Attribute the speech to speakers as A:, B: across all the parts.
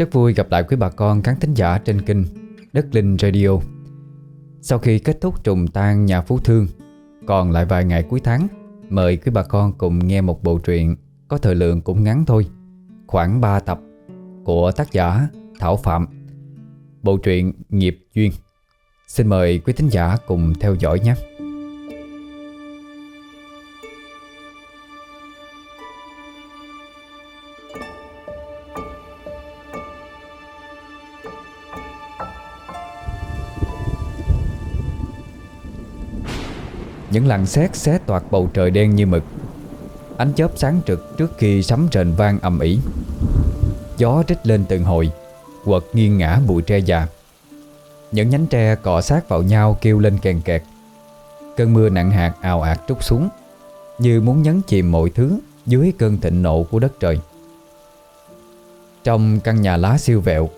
A: Rất vui gặp lại quý bà con khán thính giả trên kênh Đất Linh Radio. Sau khi kết thúc trùng tan nhà Phú Thương, Còn lại vài ngày cuối tháng, Mời quý bà con cùng nghe một bộ truyện Có thời lượng cũng ngắn thôi, Khoảng 3 tập, Của tác giả Thảo Phạm. Bộ truyện Nghiệp Duyên. Xin mời quý thính giả cùng theo dõi nhé. Những làn sét xé toạc bầu trời đen như mực. Ánh chớp sáng trực trước khi sấm rền vang ầm ĩ. Gió trích lên từng hồi, Quật nghiêng ngã bụi tre già. Những nhánh tre cọ sát vào nhau kêu lên kèn kẹt. Cơn mưa nặng hạt ào ạt trút xuống, Như muốn nhấn chìm mọi thứ Dưới cơn thịnh nộ của đất trời. Trong căn nhà lá siêu vẹo,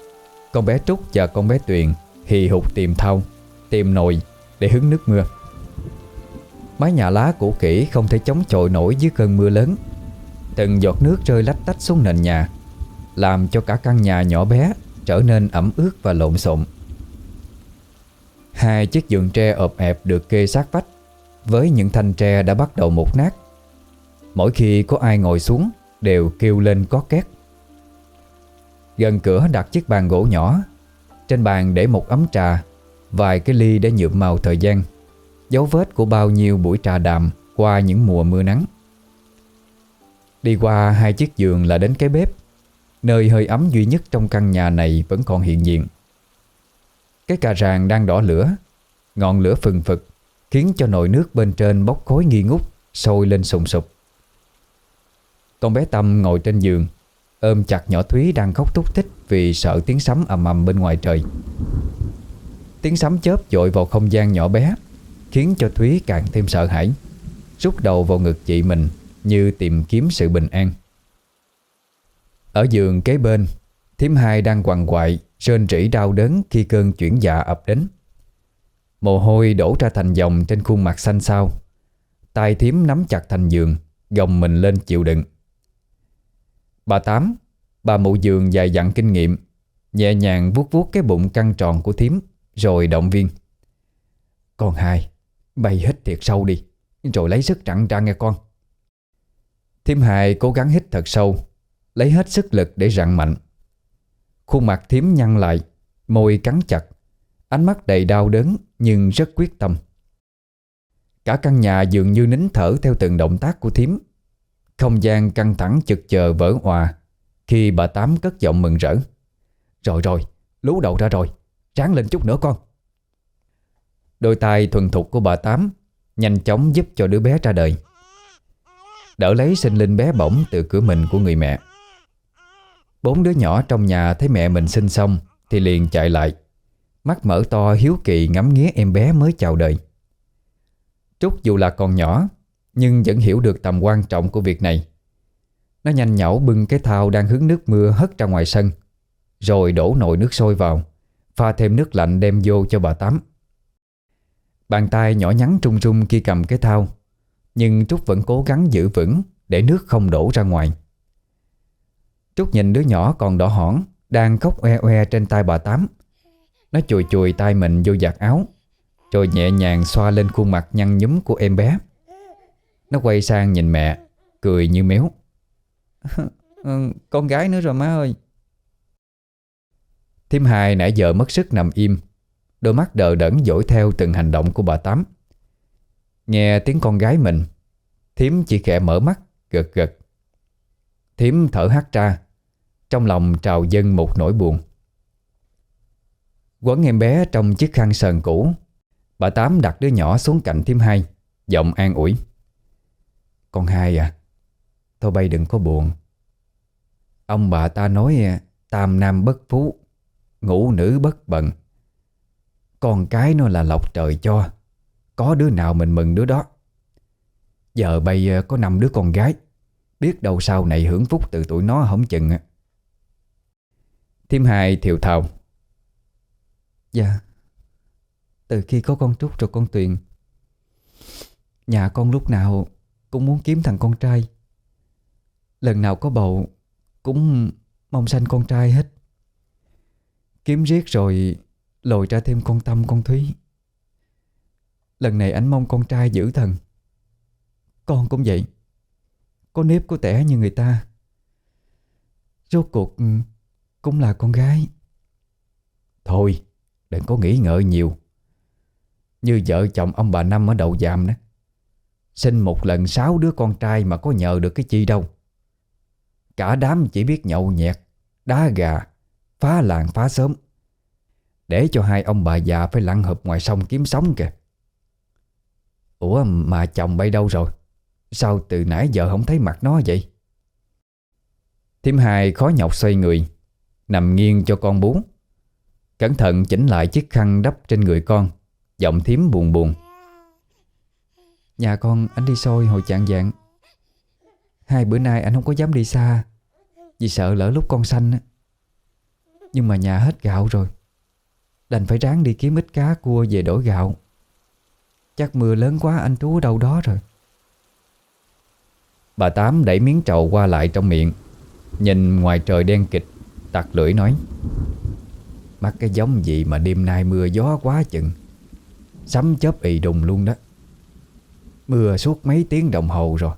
A: Con bé Trúc và con bé Tuyền Hì hục tìm thau, Tìm nồi để hứng nước mưa. Mái nhà lá cũ kỹ không thể chống chọi nổi dưới cơn mưa lớn. Từng giọt nước rơi lách tách xuống nền nhà, Làm cho cả căn nhà nhỏ bé Trở nên ẩm ướt và lộn xộn. Hai chiếc giường tre ộp ẹp được kê sát vách, Với những thanh tre đã bắt đầu mục nát. Mỗi khi có ai ngồi xuống, Đều kêu lên có két. Gần cửa đặt chiếc bàn gỗ nhỏ, Trên bàn để một ấm trà, Vài cái ly để nhuộm màu thời gian. Dấu vết của bao nhiêu buổi trà đàm Qua những mùa mưa nắng. Đi qua hai chiếc giường là đến cái bếp. Nơi hơi ấm duy nhất trong căn nhà này Vẫn còn hiện diện. Cái cà ràng đang đỏ lửa. Ngọn lửa phừng phực Khiến cho nồi nước bên trên bốc khói nghi ngút, Sôi lên sùng sục. Con bé Tâm ngồi trên giường, Ôm chặt nhỏ Thúy đang khóc thúc thích Vì sợ tiếng sấm ầm ầm bên ngoài trời. Tiếng sấm chớp dội vào không gian nhỏ bé. Khiến cho Thúy càng thêm sợ hãi, Rút đầu vào ngực chị mình Như tìm kiếm sự bình an. Ở giường kế bên Thiếm hai đang quằn quại sơn rỉ đau đớn khi cơn chuyển dạ ập đến. Mồ hôi đổ ra thành dòng Trên khuôn mặt xanh xao. Tay thiếm nắm chặt thành giường, Gồng mình lên chịu đựng. Bà Tám, Bà mụ giường dài dặn kinh nghiệm, Nhẹ nhàng vuốt vuốt cái bụng căng tròn của thiếm Rồi động viên. Con hai Bay hít thiệt sâu đi. Rồi lấy sức trặn ra nghe con. Thiêm hài cố gắng hít thật sâu. Lấy hết sức lực để rặn mạnh. Khuôn mặt thiếm nhăn lại Môi cắn chặt. Ánh mắt đầy đau đớn Nhưng rất quyết tâm. Cả căn nhà dường như nín thở Theo từng động tác của thiếm Không gian căng thẳng chực chờ vỡ hòa Khi bà Tám cất giọng mừng rỡ. Rồi rồi, lú đầu ra rồi. Ráng lên chút nữa con. Đôi tay thuần thục của bà Tám Nhanh chóng giúp cho đứa bé ra đời. Đỡ lấy sinh linh bé bỏng từ cửa mình của người mẹ. Bốn đứa nhỏ trong nhà thấy mẹ mình sinh xong Thì liền chạy lại. Mắt mở to hiếu kỳ ngắm nghía em bé mới chào đời. Trúc dù là còn nhỏ, Nhưng vẫn hiểu được tầm quan trọng của việc này. Nó nhanh nhảu bưng cái thao đang hứng nước mưa hất ra ngoài sân, Rồi đổ nồi nước sôi vào, Pha thêm nước lạnh đem vô cho bà Tám. Bàn tay nhỏ nhắn trung trung khi cầm cái thao Nhưng Trúc vẫn cố gắng giữ vững Để nước không đổ ra ngoài. Trúc nhìn đứa nhỏ còn đỏ hỏn, Đang khóc oe oe trên tay bà Tám. Nó chùi chùi tay mình vô giặt áo, Rồi nhẹ nhàng xoa lên khuôn mặt nhăn nhúm của em bé. Nó quay sang nhìn mẹ, Cười như méo. Con gái nữa rồi má ơi. Thiêm hai nãy giờ mất sức nằm im. Đôi mắt đờ đẫn dõi theo từng hành động của bà Tám. Nghe tiếng con gái mình Thiếm chỉ khẽ mở mắt, Gật gật. Thiếm thở hắt ra, Trong lòng trào dâng một nỗi buồn. Quấn em bé trong chiếc khăn sờn cũ, Bà Tám đặt đứa nhỏ xuống cạnh Thiếm hai, Giọng an ủi. Con hai à Thôi bay đừng có buồn. Ông bà ta nói, Tam nam bất phú, Ngũ nữ bất bận con cái nó là lộc trời cho. Có đứa nào mình mừng đứa đó? Giờ bây ờ, có năm đứa con gái. Biết đâu sau này hưởng phúc từ tụi nó không chừng Thêm hai thiều thào. Dạ. Từ khi có con Trúc rồi con Tuyền, Nhà con lúc nào Cũng muốn kiếm thằng con trai. Lần nào có bầu Cũng mong sanh con trai hết. Kiếm riết rồi Lồi ra thêm con Tâm con Thúy. Lần này anh mong con trai giữ thần. Con cũng vậy. Có nếp có tẻ như người ta. Rốt cuộc ừ, Cũng là con gái.
B: Thôi, Đừng có nghĩ ngợi nhiều. Như vợ chồng ông bà Năm ở đầu giam đó. Sinh một lần sáu đứa con trai Mà có nhờ được cái chi đâu. Cả đám chỉ biết nhậu nhẹt, Đá gà, Phá làng phá sớm để cho hai ông bà già phải lặn hợp ngoài sông kiếm sống kìa. Ủa, mà chồng bay đâu rồi? Sao từ nãy giờ không thấy mặt nó vậy? Thím hai khó nhọc xoay người, Nằm nghiêng cho con bú. Cẩn thận chỉnh lại chiếc khăn đắp trên người con, Giọng thím buồn buồn.
A: Nhà con, anh đi xôi hồi chạng dạng Hai bữa nay anh không có dám đi xa, Vì sợ lỡ lúc con sanh Nhưng mà nhà hết gạo rồi. Đành phải ráng đi kiếm ít cá cua về đổi gạo. Chắc mưa lớn quá, anh trú ở đâu đó rồi.
B: Bà Tám đẩy miếng trầu qua lại trong miệng, Nhìn ngoài trời đen kịch, Tặc lưỡi nói, Mắc cái giống gì mà đêm nay mưa gió quá chừng. Sấm chớp ì đùng luôn đó. Mưa suốt mấy tiếng đồng hồ rồi.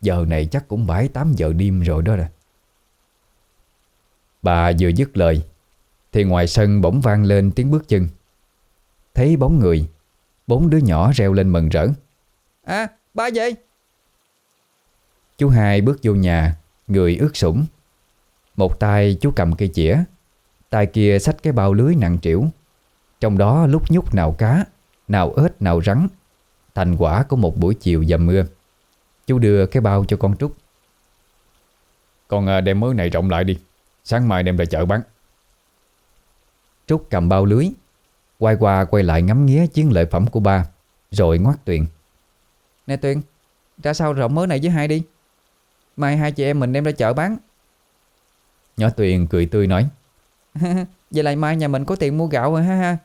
B: Giờ này chắc cũng 7-8 giờ đêm rồi đó nè Bà vừa dứt lời thì ngoài sân bỗng vang lên tiếng bước chân. Thấy bóng người, Bốn đứa nhỏ reo lên mừng rỡ.
A: À ba vậy
B: Chú hai bước vô nhà, Người ướt sũng. Một tay chú cầm cây chĩa, tay kia xách cái bao lưới nặng trĩu. Trong đó lúc nhúc nào cá, Nào ếch, nào rắn. Thành quả của một buổi chiều dầm mưa. Chú đưa cái bao cho con Trúc. Con à, đem mớ này rộng lại đi. Sáng mai đem ra chợ bán. Trúc cầm bao lưới. Quay qua quay lại ngắm nghía chiến lợi phẩm của ba Rồi ngoắt Tuyền.
A: Nè Tuyền Ra sao rộng mớ này với hai đi? Mai hai chị em mình đem ra chợ bán.
B: Nhỏ Tuyền cười tươi nói.
A: Vậy lại mai nhà mình có tiền mua gạo rồi ha ha.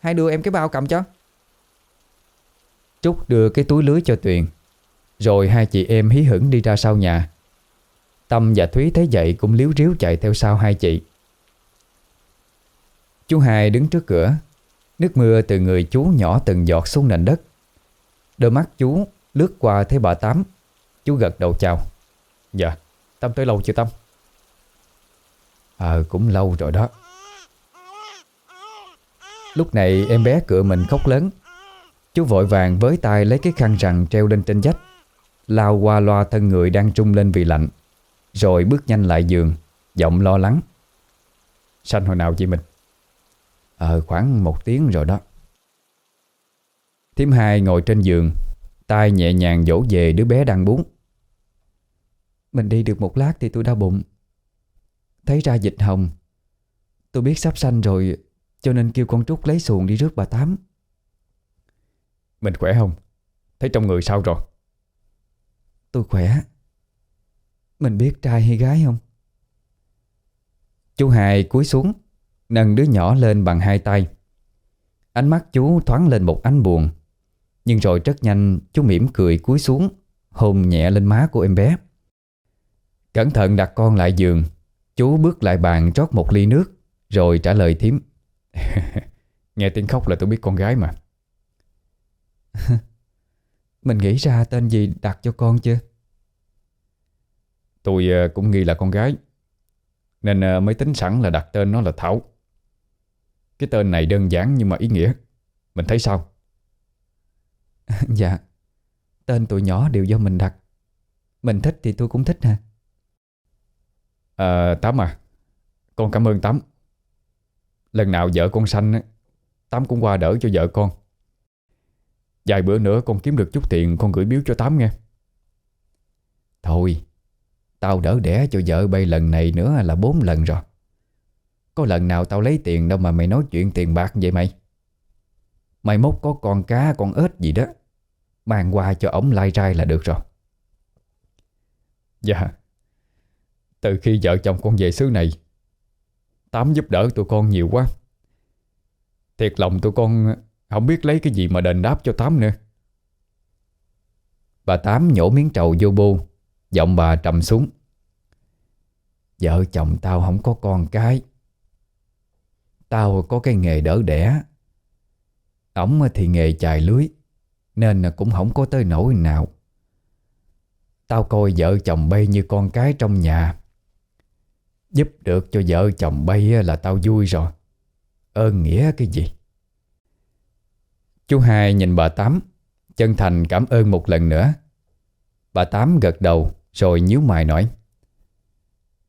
A: Hai đưa em cái bao cầm cho.
B: Trúc đưa cái túi lưới cho Tuyền Rồi hai chị em hí hửng đi ra sau nhà. Tâm và Thúy thấy vậy cũng liếu riếu chạy theo sau hai chị Chú hai đứng trước cửa. Nước mưa từ người chú nhỏ từng giọt xuống nền đất. Đôi mắt chú lướt qua thấy bà Tám. Chú gật đầu chào. Dạ, Tâm tới lâu chưa Tâm? Ờ, cũng lâu rồi đó. Lúc này em bé cựa mình khóc lớn. Chú vội vàng với tay lấy cái khăn rằn treo lên trên dách Lao qua loa thân người đang trung lên vì lạnh Rồi bước nhanh lại giường Giọng lo lắng. Sanh hồi nào chị mình? Ờ khoảng một tiếng rồi đó. Thím hai ngồi trên giường, tay nhẹ nhàng dỗ về đứa bé đang bú.
A: Mình đi được một lát thì tôi đau bụng. Thấy ra dịch hồng. Tôi biết sắp sanh rồi, Cho nên kêu con Trúc lấy xuồng đi rước bà Tám.
B: Mình khỏe không? Thấy trong người sao rồi?
A: Tôi khỏe. Mình biết trai hay gái không?
B: Chú Hai cúi xuống. Nâng đứa nhỏ lên bằng hai tay. Ánh mắt chú thoáng lên một ánh buồn. Nhưng rồi rất nhanh, Chú mỉm cười cúi xuống, Hôn nhẹ lên má của em bé. Cẩn thận đặt con lại giường. Chú bước lại bàn rót một ly nước, Rồi trả lời thím. Nghe tiếng khóc là tôi biết con gái mà.
A: Mình nghĩ ra tên gì đặt cho con chưa?
B: Tôi ờ, cũng nghi là con gái. Nên ờ, mới tính sẵn là đặt tên nó là Thảo. Cái tên này đơn giản nhưng mà ý nghĩa. Mình thấy sao?
A: dạ Tên tụi nhỏ đều do mình đặt. Mình thích thì tôi cũng thích ha
B: À, ờ, Tám à Con cảm ơn Tám. Lần nào vợ con sanh Tám cũng qua đỡ cho vợ con. Vài bữa nữa con kiếm được chút tiền Con gửi biếu cho Tám nghe. Thôi Tao đỡ đẻ cho vợ bay lần này nữa là bốn lần rồi. Có lần nào tao lấy tiền đâu mà mày nói chuyện tiền bạc vậy mày? Mày mốt có con cá, con ếch gì đó, Mang qua cho ổng lai rai là được rồi. Dạ. Từ khi vợ chồng con về xứ này, Tám giúp đỡ tụi con nhiều quá. Thiệt lòng tụi con Không biết lấy cái gì mà đền đáp cho Tám nữa. Bà Tám nhổ miếng trầu vô bô, Giọng bà trầm xuống. Vợ chồng tao không có con cái. Tao có cái nghề đỡ đẻ. Ổng thì nghề chài lưới, Nên cũng không có tới nỗi nào. Tao coi vợ chồng bay như con cái trong nhà. Giúp được cho vợ chồng bay là tao vui rồi. Ơn nghĩa cái gì? Chú hai nhìn bà Tám, Chân thành cảm ơn một lần nữa. Bà Tám gật đầu Rồi nhíu mày nói,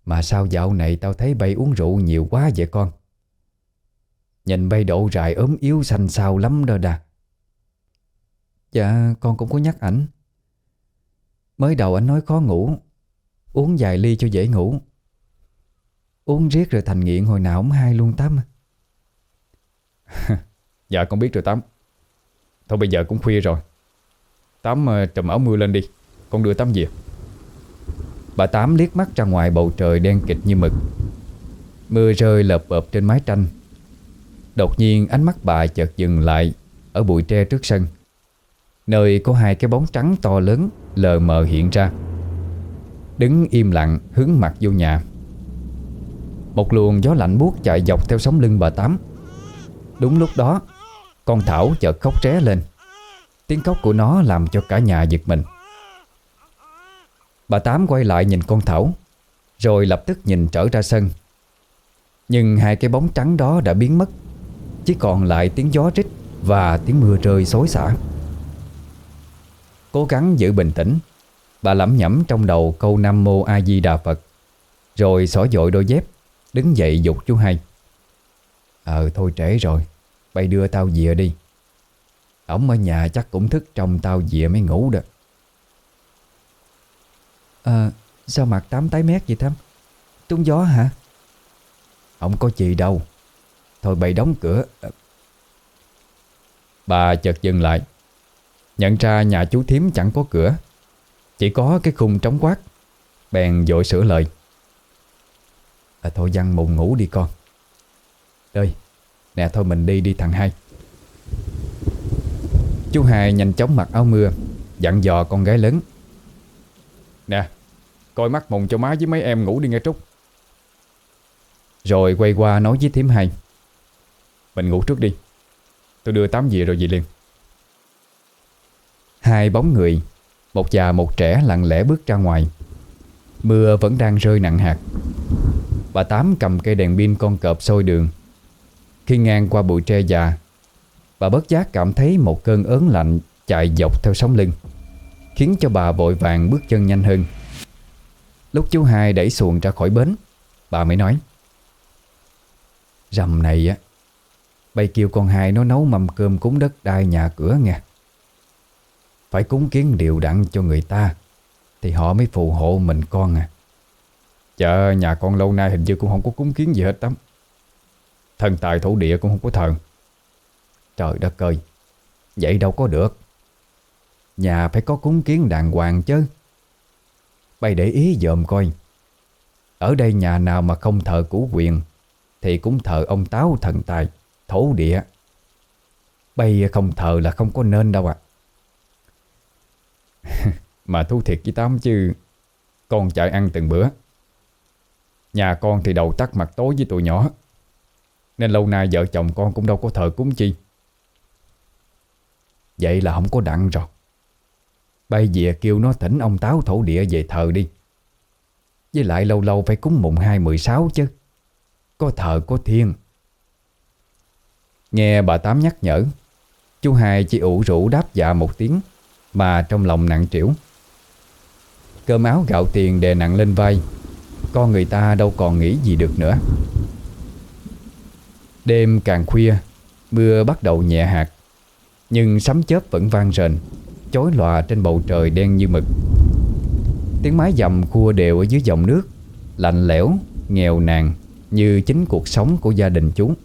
B: Mà sao dạo này tao thấy bay uống rượu nhiều quá vậy con? Nhìn bay đổ rại ốm yếu xanh xao lắm đó đà. Dạ con cũng có nhắc ảnh. Mới đầu anh nói khó ngủ, Uống vài ly cho dễ ngủ. Uống riết rồi thành nghiện hồi nào cũng hai luôn Tám à.
A: Dạ con biết rồi Tám. Thôi bây giờ cũng khuya rồi. Tám ờ, trùm áo mưa lên đi. Con đưa Tám về.
B: Bà Tám liếc mắt ra ngoài bầu trời đen kịch như mực. Mưa rơi lợp bợp trên mái tranh. Đột nhiên ánh mắt bà chợt dừng lại Ở bụi tre trước sân. Nơi có hai cái bóng trắng to lớn Lờ mờ hiện ra. Đứng im lặng hướng mặt vô nhà. Một luồng gió lạnh buốt chạy dọc theo sống lưng bà Tám. Đúng lúc đó, Con Thảo chợt khóc ré lên. Tiếng khóc của nó làm cho cả nhà giật mình. Bà Tám quay lại nhìn con Thảo, Rồi lập tức nhìn trở ra sân. Nhưng hai cái bóng trắng đó đã biến mất. Chỉ còn lại tiếng gió rít Và tiếng mưa rơi xối xả. Cố gắng giữ bình tĩnh, Bà lẩm nhẩm trong đầu câu Nam Mô A Di Đà Phật, Rồi xỏ dội đôi dép, Đứng dậy dục chú hai. Ờ thôi trễ rồi, Bay đưa tao dìa đi. Ổng ở nhà chắc cũng thức trong tao dìa mới ngủ được À ờ, sao mặt tám tái mét vậy Thắm Trúng gió hả? Không có gì đâu. Thôi bày đóng cửa. Bà chợt dừng lại. Nhận ra nhà chú thím chẳng có cửa. Chỉ có cái khung trống quát. Bèn dội sửa lời. À, Thôi văn mùng ngủ đi con. Đây Nè thôi mình đi đi thằng hai. Chú hai nhanh chóng mặc áo mưa Dặn dò con gái lớn.
A: Nè Coi mắt mùng cho má với mấy em ngủ đi nghe Trúc.
B: Rồi quay qua nói với thím hai.
A: Mình ngủ trước đi. Tôi đưa tám về rồi về liền.
B: Hai bóng người, Một già một trẻ lặng lẽ bước ra ngoài. Mưa vẫn đang rơi nặng hạt. Bà Tám cầm cây đèn pin con cọp sôi đường. Khi ngang qua bụi tre già, Bà bất giác cảm thấy một cơn ớn lạnh chạy dọc theo sóng lưng, Khiến cho bà vội vàng bước chân nhanh hơn. Lúc chú hai đẩy xuồng ra khỏi bến, Bà mới nói, Rằm này á Bày kêu con hai nó nấu mâm cơm cúng đất đai nhà cửa nha Phải cúng kiến điều đặn cho người ta, Thì họ mới phù hộ mình con à.
A: Chợ nhà con lâu nay hình như cũng không có cúng kiến gì hết lắm. Thần tài thổ địa cũng không có thần.
B: Trời đất ơi, Vậy đâu có được. Nhà phải có cúng kiến đàng hoàng chứ. Bay để ý dòm coi. Ở đây nhà nào mà không thờ củ quyền, Thì cũng thờ ông Táo thần tài. Thổ địa. Bay không thờ là không có nên đâu ạ.
A: Mà thú thiệt với Tám chứ, Con chạy ăn từng bữa. Nhà con thì đầu tắt mặt tối với tụi nhỏ. Nên lâu nay vợ chồng con cũng đâu có thờ cúng chi.
B: Vậy là không có đặng rồi. Bây về kêu nó thỉnh ông Táo thổ địa về thờ đi. Với lại lâu lâu phải cúng mùng 2 16 chứ. Có thờ có thiên Nghe bà Tám nhắc nhở Chú hai chỉ ủ rũ đáp dạ một tiếng Mà trong lòng nặng trĩu. Cơm áo gạo tiền đè nặng lên vai Con người ta đâu còn nghĩ gì được nữa. Đêm càng khuya Mưa bắt đầu nhẹ hạt Nhưng sấm chớp vẫn vang rền Chói lòa trên bầu trời đen như mực. Tiếng mái dầm cua đều ở dưới dòng nước Lạnh lẽo, nghèo nàn Như chính cuộc sống của gia đình chúng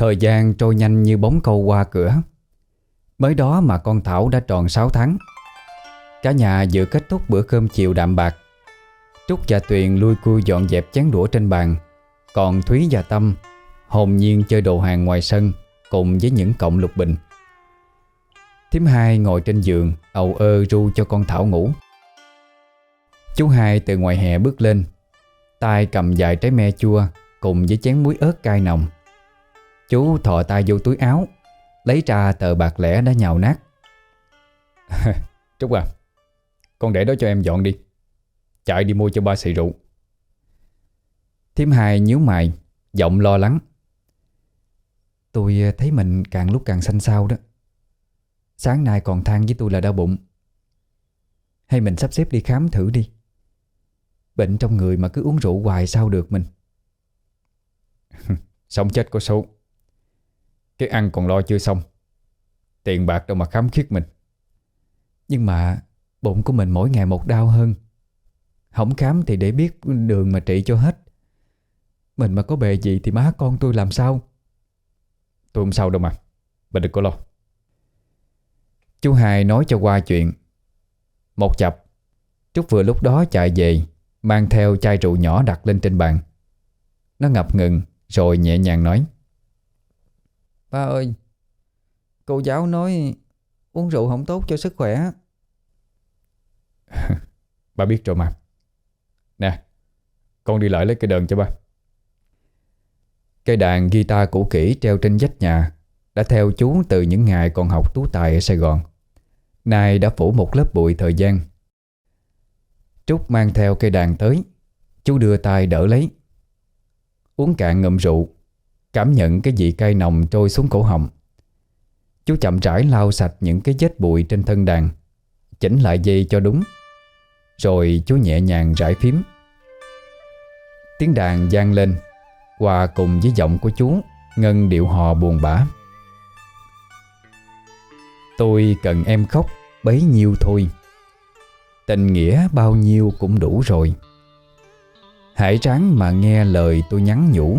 B: Thời gian trôi nhanh như bóng câu qua cửa. Mới đó mà con Thảo đã tròn 6 tháng. Cả nhà vừa kết thúc bữa cơm chiều đạm bạc. Trúc và Tuyền lui cui dọn dẹp chén đũa trên bàn. Còn Thúy và Tâm Hồn nhiên chơi đồ hàng ngoài sân Cùng với những cọng lục bình. Thím hai ngồi trên giường, ầu ơ ru cho con Thảo ngủ. Chú hai từ ngoài hè bước lên, tay cầm vài trái me chua
A: Cùng với chén muối ớt cay nồng. Chú thò tay vô túi áo, Lấy ra tờ bạc lẻ đã nhào nát.
B: Trúc à Con để đó cho em dọn đi. Chạy đi mua cho ba xì rượu.
A: Thiếm hai nhíu mày, Giọng lo lắng. Tôi thấy mình càng lúc càng xanh xao đó. Sáng nay còn than với tôi là đau bụng. Hay mình sắp xếp đi khám thử đi. Bệnh trong người mà cứ uống rượu hoài sao được mình.
B: Sống chết có số. Cái ăn còn lo chưa xong. Tiền bạc đâu mà khám khiết mình.
A: Nhưng mà Bụng của mình mỗi ngày một đau hơn. Không khám thì để biết đường mà trị cho hết. Mình mà có bề gì thì má con tôi làm sao?
B: Tôi không sao đâu mà. Bà đừng có lo.
A: Chú hai nói cho qua chuyện. Một chập, Trúc vừa lúc đó chạy về, Mang theo chai rượu nhỏ đặt lên trên bàn. Nó ngập ngừng, Rồi nhẹ nhàng nói. Ba ơi, Cô giáo nói Uống rượu không tốt cho sức khỏe.
B: Ba biết rồi mà. Nè, Con đi lại lấy cây đờn cho ba.
A: Cây đàn guitar cũ kỹ treo trên vách nhà Đã theo chú từ những ngày còn học tú tài ở Sài Gòn. Nay đã phủ một lớp bụi thời gian. Trúc mang theo cây đàn tới, Chú đưa tay đỡ lấy. Uống cạn ngậm rượu Cảm nhận cái vị cay nồng trôi xuống cổ họng. Chú chậm rãi lau sạch những cái vết bụi trên thân đàn, Chỉnh lại dây cho đúng. Rồi chú nhẹ nhàng rải phím. Tiếng đàn vang lên, Hòa cùng với giọng của chú, Ngân điệu hò buồn bã. Tôi cần em khóc bấy nhiêu thôi. Tình nghĩa bao nhiêu cũng đủ rồi. Hãy ráng mà nghe lời tôi nhắn nhủ.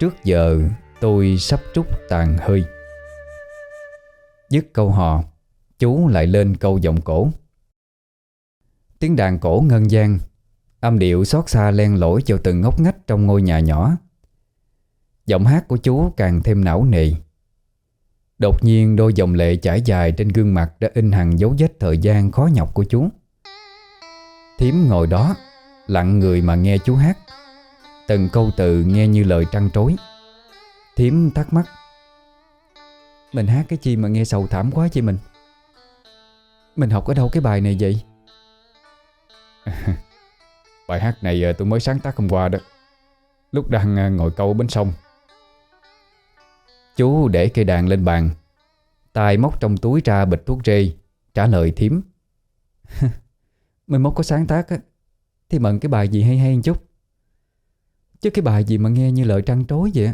A: Trước giờ tôi sắp trút tàn hơi. Dứt câu hò, Chú lại lên câu giọng cổ. Tiếng đàn cổ ngân gian Âm điệu xót xa len lỏi vào từng ngóc ngách trong ngôi nhà nhỏ. Giọng hát của chú càng thêm não nề. Đột nhiên đôi dòng lệ chảy dài trên gương mặt đã in hằn dấu vết thời gian khó nhọc của chú. Thiếm ngồi đó, Lặng người mà nghe chú hát. Từng câu từ nghe như lời trăn trối. Thiếm thắc mắc. Mình hát cái chi mà nghe sầu thảm quá chị mình. Mình học ở đâu cái bài này vậy?
B: Bài hát này à, tôi mới sáng tác hôm qua đó. Lúc đang à, ngồi câu bên sông.
A: Chú để cây đàn lên bàn. Tay móc trong túi ra bịch thuốc rê. Trả lời thím Mình mốt có sáng tác á, Thì mận cái bài gì hay hay một chút. Chứ cái bài gì mà nghe như lời trăn trối vậy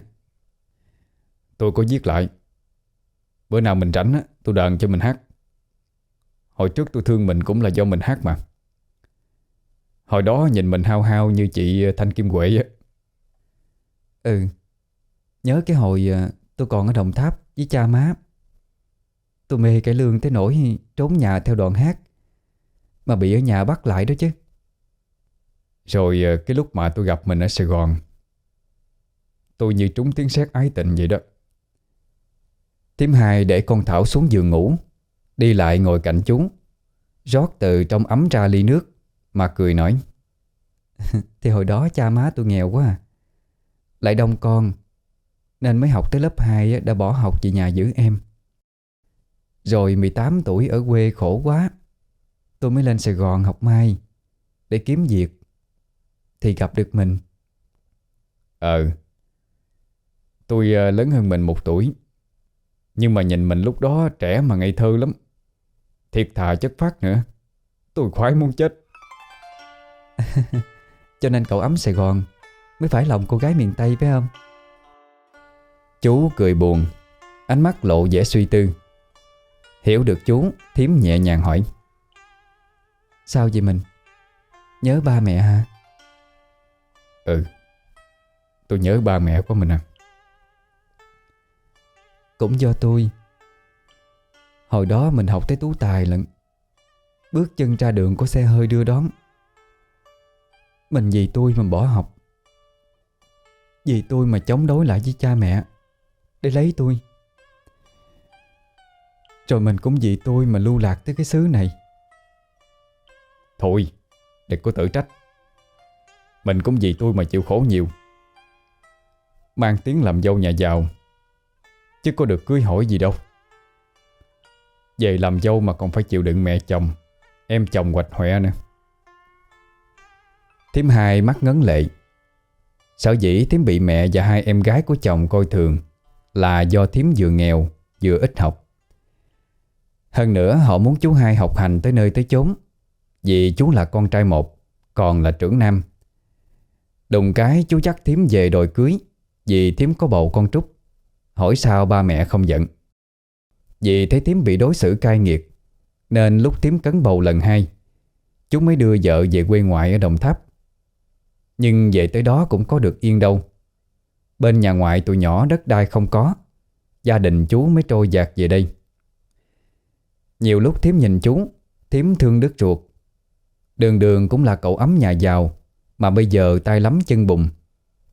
B: Tôi có viết lại. Bữa nào mình rảnh á Tôi đàn cho mình hát. Hồi trước tôi thương mình cũng là do mình hát mà. Hồi đó nhìn mình hao hao như chị Thanh Kim Huệ á.
A: Ừ. Nhớ cái hồi ờ, tôi còn ở Đồng Tháp với cha má. Tôi mê cái lương tới nỗi trốn nhà theo đoạn hát. Mà bị ở nhà bắt lại đó chứ
B: rồi ờ, cái lúc mà tôi gặp mình ở Sài Gòn, Tôi như trúng tiếng sét ái tình vậy đó
A: Thím hai để con Thảo xuống giường ngủ, Đi lại ngồi cạnh chúng Rót từ trong ấm ra ly nước, Mà cười nói, Thì hồi đó cha má tôi nghèo quá à. Lại đông con, Nên mới học tới lớp 2 Đã bỏ học về nhà giữ em Rồi 18 tuổi ở quê khổ quá, Tôi mới lên Sài Gòn học mai Để kiếm việc thì gặp được mình.
B: Ờ Tôi uh, lớn hơn mình một tuổi Nhưng mà nhìn mình lúc đó trẻ mà ngây thơ lắm. Thiệt thà chất phát nữa Tôi khoái muốn chết.
A: Cho nên cậu ấm Sài Gòn Mới phải lòng cô gái miền Tây phải không? Chú cười buồn Ánh mắt lộ vẻ suy tư. Hiểu được chú Thiếm nhẹ nhàng hỏi. Sao vậy mình? Nhớ ba mẹ hả
B: Ừ. Tôi nhớ ba mẹ của mình à.
A: Cũng do tôi. Hồi đó mình học tới tú tài lận Bước chân ra đường có xe hơi đưa đón. Mình vì tôi mà bỏ học. Vì tôi mà chống đối lại với cha mẹ Để lấy tôi. Rồi mình cũng vì tôi mà lưu lạc tới cái xứ này.
B: Thôi Đừng có tự trách mình cũng vì tôi mà chịu khổ nhiều. Mang tiếng làm dâu nhà giàu. Chứ có được cưới hỏi gì đâu. Về làm dâu mà còn phải chịu đựng mẹ chồng, Em chồng hoạch hoẹ nữa. Thím hai mắt ngấn lệ. Sở dĩ thím bị mẹ và hai em gái của chồng coi thường Là do thím vừa nghèo, Vừa ít học. Hơn nữa, họ muốn chú hai học hành tới nơi tới chốn, Vì chú là con trai một, Còn là trưởng nam. Đùng cái chú chắc thím về đòi cưới, Vì thím có bầu con Trúc. Hỏi sao ba mẹ không giận. Vì thấy thím bị đối xử cay nghiệt, Nên lúc thím cấn bầu lần hai, Chú mới đưa vợ về quê ngoại ở Đồng Tháp. Nhưng về tới đó cũng có được yên đâu. Bên nhà ngoại tụi nhỏ đất đai không có, Gia đình chú mới trôi dạt về đây. Nhiều lúc thím nhìn chú, Thím thương đứt ruột. Đường đường cũng là cậu ấm nhà giàu mà bây giờ tay lắm chân bùng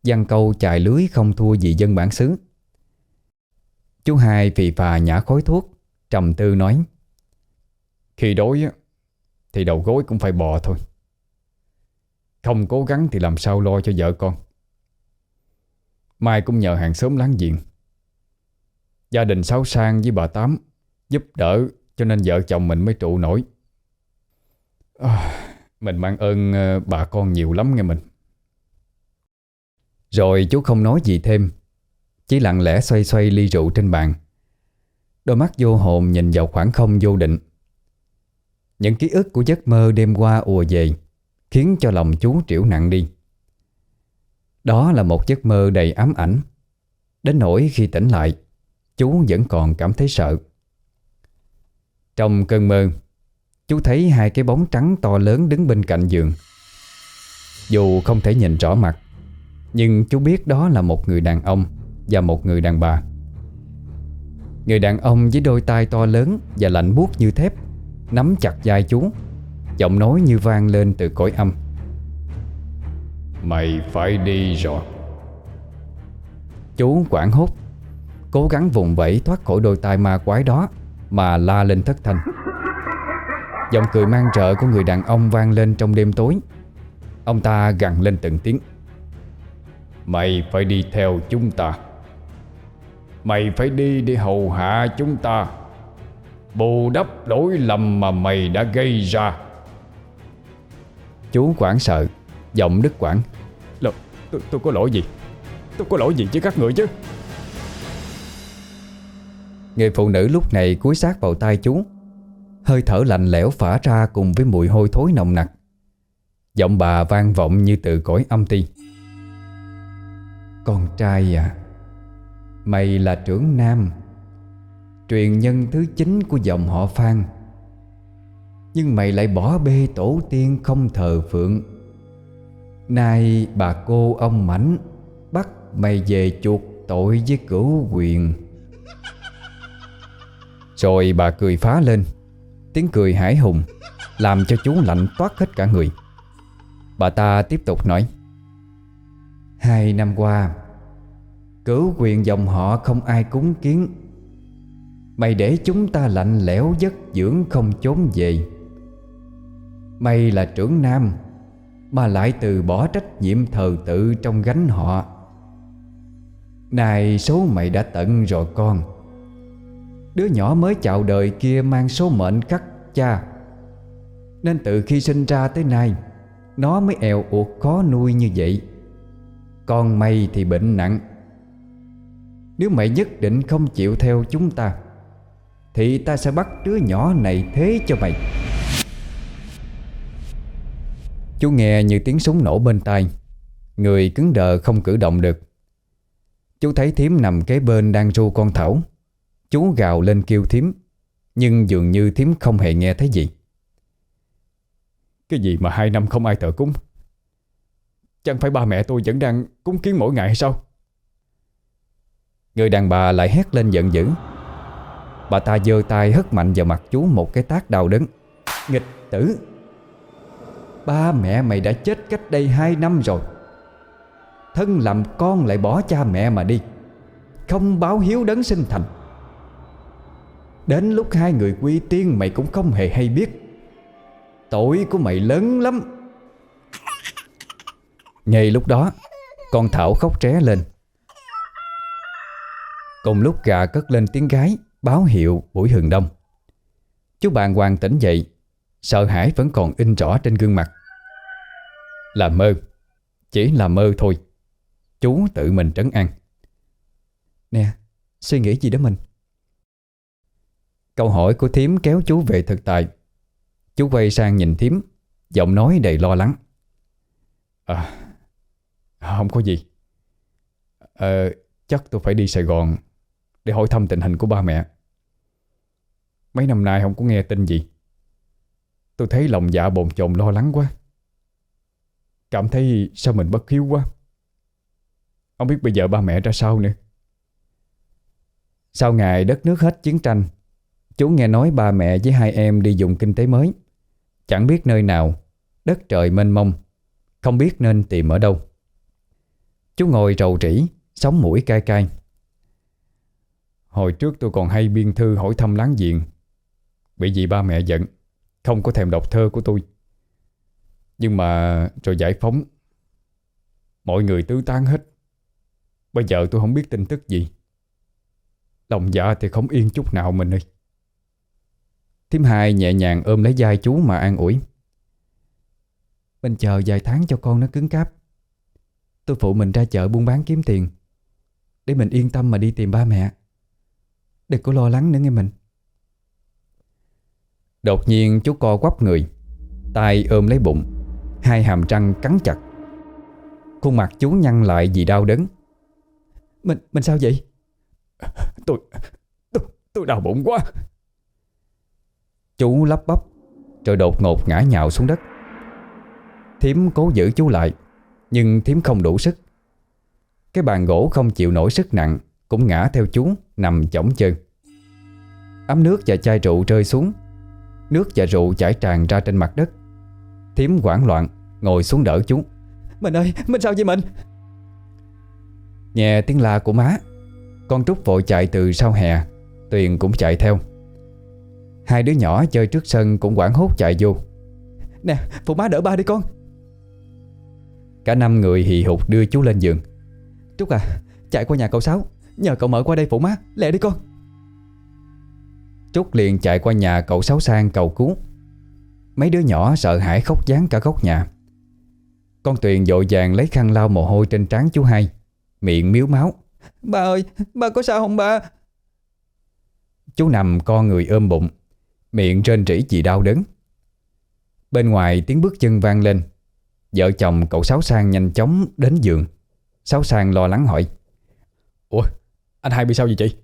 B: Văn câu chài lưới không thua gì dân bản xứ. Chú hai phì phà nhả khói thuốc Trầm tư nói. Khi đối Thì đầu gối cũng phải bò thôi. Không cố gắng thì làm sao lo cho vợ con. Mai cũng nhờ hàng xóm láng giềng. Gia đình Sáu Sang với bà Tám Giúp đỡ cho nên vợ chồng mình mới trụ nổi. À, mình mang ơn ờ, bà con nhiều lắm nghe mình. Rồi chú không nói gì thêm, Chỉ lặng lẽ xoay xoay ly rượu trên bàn. Đôi mắt vô hồn nhìn vào khoảng không vô định. Những ký ức của giấc mơ đêm qua ùa về, Khiến cho lòng chú triểu nặng đi. Đó là một giấc mơ đầy ám ảnh. Đến nỗi khi tỉnh lại, Chú vẫn còn cảm thấy sợ. Trong cơn mơ Chú thấy hai cái bóng trắng to lớn đứng bên cạnh giường. Dù không thể nhìn rõ mặt Nhưng chú biết đó là một người đàn ông Và một người đàn bà. Người đàn ông với đôi tay to lớn Và lạnh buốt như thép Nắm chặt vai chú Giọng nói như vang lên từ cõi âm. Mày phải đi rồi. Chú quảng hốt Cố gắng vùng vẫy thoát khỏi đôi tay ma quái đó Mà la lên thất thanh Giọng cười mang trợ của người đàn ông vang lên trong đêm tối. Ông ta gằn lên từng tiếng. Mày phải đi theo chúng ta. Mày phải đi để hầu hạ chúng ta. Bù đắp lỗi lầm mà mày đã gây ra. Chú quảng sợ Giọng đứt quảng tôi, tôi có lỗi gì? Tôi có lỗi gì chứ các người chứ? Người phụ nữ lúc này cúi sát vào tay chú Hơi thở lạnh lẽo phả ra cùng với mùi hôi thối nồng nặc. Giọng bà vang vọng như từ cõi âm ti. Con trai à Mày là trưởng nam, Truyền nhân thứ chính của dòng họ Phan. Nhưng mày lại bỏ bê tổ tiên không thờ phượng. Nay bà cô ông Mảnh Bắt mày về chuộc tội với cửu quyền. Rồi bà cười phá lên. Tiếng cười hải hùng, Làm cho chú lạnh toát hết cả người. Bà ta tiếp tục nói, Hai năm qua, Cửu quyền dòng họ không ai cúng kiến. Mày để chúng ta lạnh lẽo giấc dưỡng không trốn về. Mày là trưởng nam, Mà lại từ bỏ trách nhiệm thờ tự trong gánh họ. Này số mày đã tận rồi con. Đứa nhỏ mới chào đời kia mang số mệnh khắc cha. Nên từ khi sinh ra tới nay, Nó mới eo uột khó nuôi như vậy. Còn mày thì bệnh nặng. Nếu mày nhất định không chịu theo chúng ta, Thì ta sẽ bắt đứa nhỏ này thế cho mày. Chú nghe như tiếng súng nổ bên tai. Người cứng đờ không cử động được. Chú thấy thím nằm kế bên đang ru con thảo. Chú gào lên kêu thím Nhưng dường như thím không hề nghe thấy gì. Cái gì mà hai năm không ai thờ cúng? Chẳng phải ba mẹ tôi vẫn đang cúng kiến mỗi ngày hay sao? Người đàn bà lại hét lên giận dữ. Bà ta giơ tay hất mạnh vào mặt chú một cái tác đau đớn. Nghịch tử! Ba mẹ mày đã chết cách đây hai năm rồi. Thân làm con lại bỏ cha mẹ mà đi. Không báo hiếu đấng sinh thành Đến lúc hai người quy tiên mày cũng không hề hay biết. Tội của mày lớn lắm. Ngay lúc đó, Con Thảo khóc tré lên.
A: Cùng lúc gà cất lên tiếng gái, Báo hiệu buổi hừng đông. Chú bạn hoàng tỉnh dậy, Sợ hãi vẫn còn in rõ trên gương mặt. Là mơ, Chỉ là mơ thôi. Chú tự mình trấn an.
B: Nè, Suy nghĩ gì đó mình?
A: Câu hỏi của thím kéo chú về thực tại. Chú quay sang nhìn thím Giọng nói đầy lo lắng. À Không có gì. À, Chắc tôi phải đi Sài Gòn Để hỏi thăm tình hình của ba mẹ. Mấy năm nay không có nghe tin gì. Tôi thấy lòng dạ bồn chồn lo lắng quá. Cảm thấy sao mình bất hiếu quá. Không biết bây giờ ba mẹ ra sao nữa. Sau ngày đất nước hết chiến tranh Chú nghe nói ba mẹ với hai em đi dùng kinh tế mới. Chẳng biết nơi nào, Đất trời mênh mông, Không biết nên tìm ở đâu. Chú ngồi rầu rĩ, Sống mũi cay cay. Hồi trước tôi còn hay biên thư hỏi thăm láng giềng Bị gì ba mẹ giận, Không có thèm đọc thơ của tôi. Nhưng mà rồi giải phóng, Mọi người tứ tán hết. Bây giờ tôi không biết tin tức gì. Lòng dạ thì không yên chút nào mình ơi. Thím hai nhẹ nhàng ôm lấy vai chú mà an ủi.
B: Mình chờ vài tháng cho con nó cứng cáp. Tôi phụ mình ra chợ buôn bán kiếm tiền Để mình yên tâm mà đi tìm ba mẹ. Đừng có lo lắng nữa nghe mình.
A: Đột nhiên chú co quắp người tay ôm lấy bụng Hai hàm răng cắn chặt. Khuôn mặt chú nhăn lại vì đau đớn.
B: Mình mình sao vậy?
A: Tôi Tôi, tôi đau bụng quá. Chú lắp bắp Rồi đột ngột ngã nhào xuống đất. Thiếm cố giữ chú lại Nhưng Thiếm không đủ sức. Cái bàn gỗ không chịu nổi sức nặng Cũng ngã theo chú Nằm chỏng chân Ấm nước và chai rượu rơi xuống. Nước và rượu chảy tràn ra trên mặt đất. Thiếm hoảng loạn Ngồi xuống đỡ chú.
B: Mình ơi, mình sao vậy mình?
A: Nghe tiếng la của má Con Trúc vội chạy từ sau hè Tuyền cũng chạy theo Hai đứa nhỏ chơi trước sân cũng quảng hốt chạy vô.
B: Nè, phụ má đỡ ba đi con.
A: Cả năm người hì hục đưa chú lên giường.
B: Trúc à, chạy qua nhà cậu Sáu. Nhờ cậu mở qua đây phụ má, lẹ đi con.
A: Trúc liền chạy qua nhà cậu Sáu Sang cầu cứu. Mấy đứa nhỏ sợ hãi khóc dán cả góc nhà. Con Tuyền dội vàng lấy khăn lau mồ hôi trên trán chú hai Miệng miếu máu.
B: Ba ơi, ba có sao không ba?
A: Chú nằm co người ôm bụng Miệng rên rỉ vì đau đớn. Bên ngoài tiếng bước chân vang lên. Vợ chồng cậu Sáu Sang nhanh chóng đến giường. Sáu Sang lo lắng hỏi Ủa anh hai bị sao vậy chị?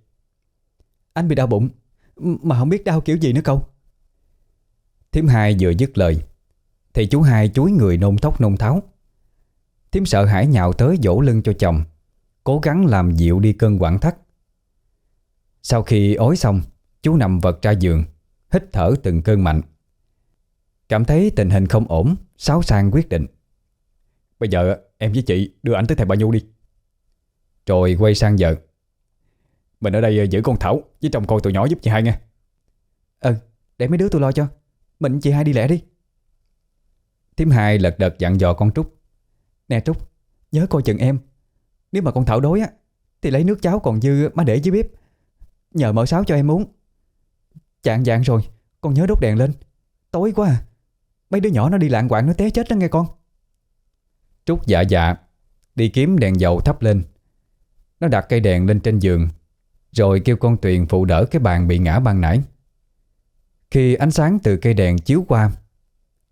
B: Anh bị đau bụng Mà không biết đau kiểu gì nữa câu
A: Thím hai vừa dứt lời Thì chú hai chuối người nôn thốc nôn tháo. Thím sợ hãi nhào tới vỗ lưng cho chồng Cố gắng làm dịu đi cơn quặn thắt. Sau khi ối xong Chú nằm vật ra giường Hít thở từng cơn mạnh. Cảm thấy tình hình không ổn, Sáu sang quyết định, Bây giờ em với chị đưa ảnh tới thầy bà Nhu đi. Rồi quay sang vợ, Mình ở đây giữ con Thảo Với chồng coi tụi nhỏ giúp chị hai nghe.
B: Ừ để mấy đứa tôi lo cho, Mình chị hai đi lẻ đi.
A: Thím hai lật đật dặn dò con Trúc,
B: Nè Trúc, Nhớ coi chừng em. Nếu mà con Thảo đói á, Thì lấy nước cháo còn dư má để dưới bếp. Nhờ mở sáo cho em uống. Chạng dạng rồi, Con nhớ đốt đèn lên. Tối quá à. Mấy đứa nhỏ nó đi lạng quạng nó té chết đó nghe con.
A: Trúc dạ dạ Đi kiếm đèn dầu thắp lên. Nó đặt cây đèn lên trên giường, Rồi kêu con Tuyền phụ đỡ cái bàn bị ngã ban nãy. Khi ánh sáng từ cây đèn chiếu qua,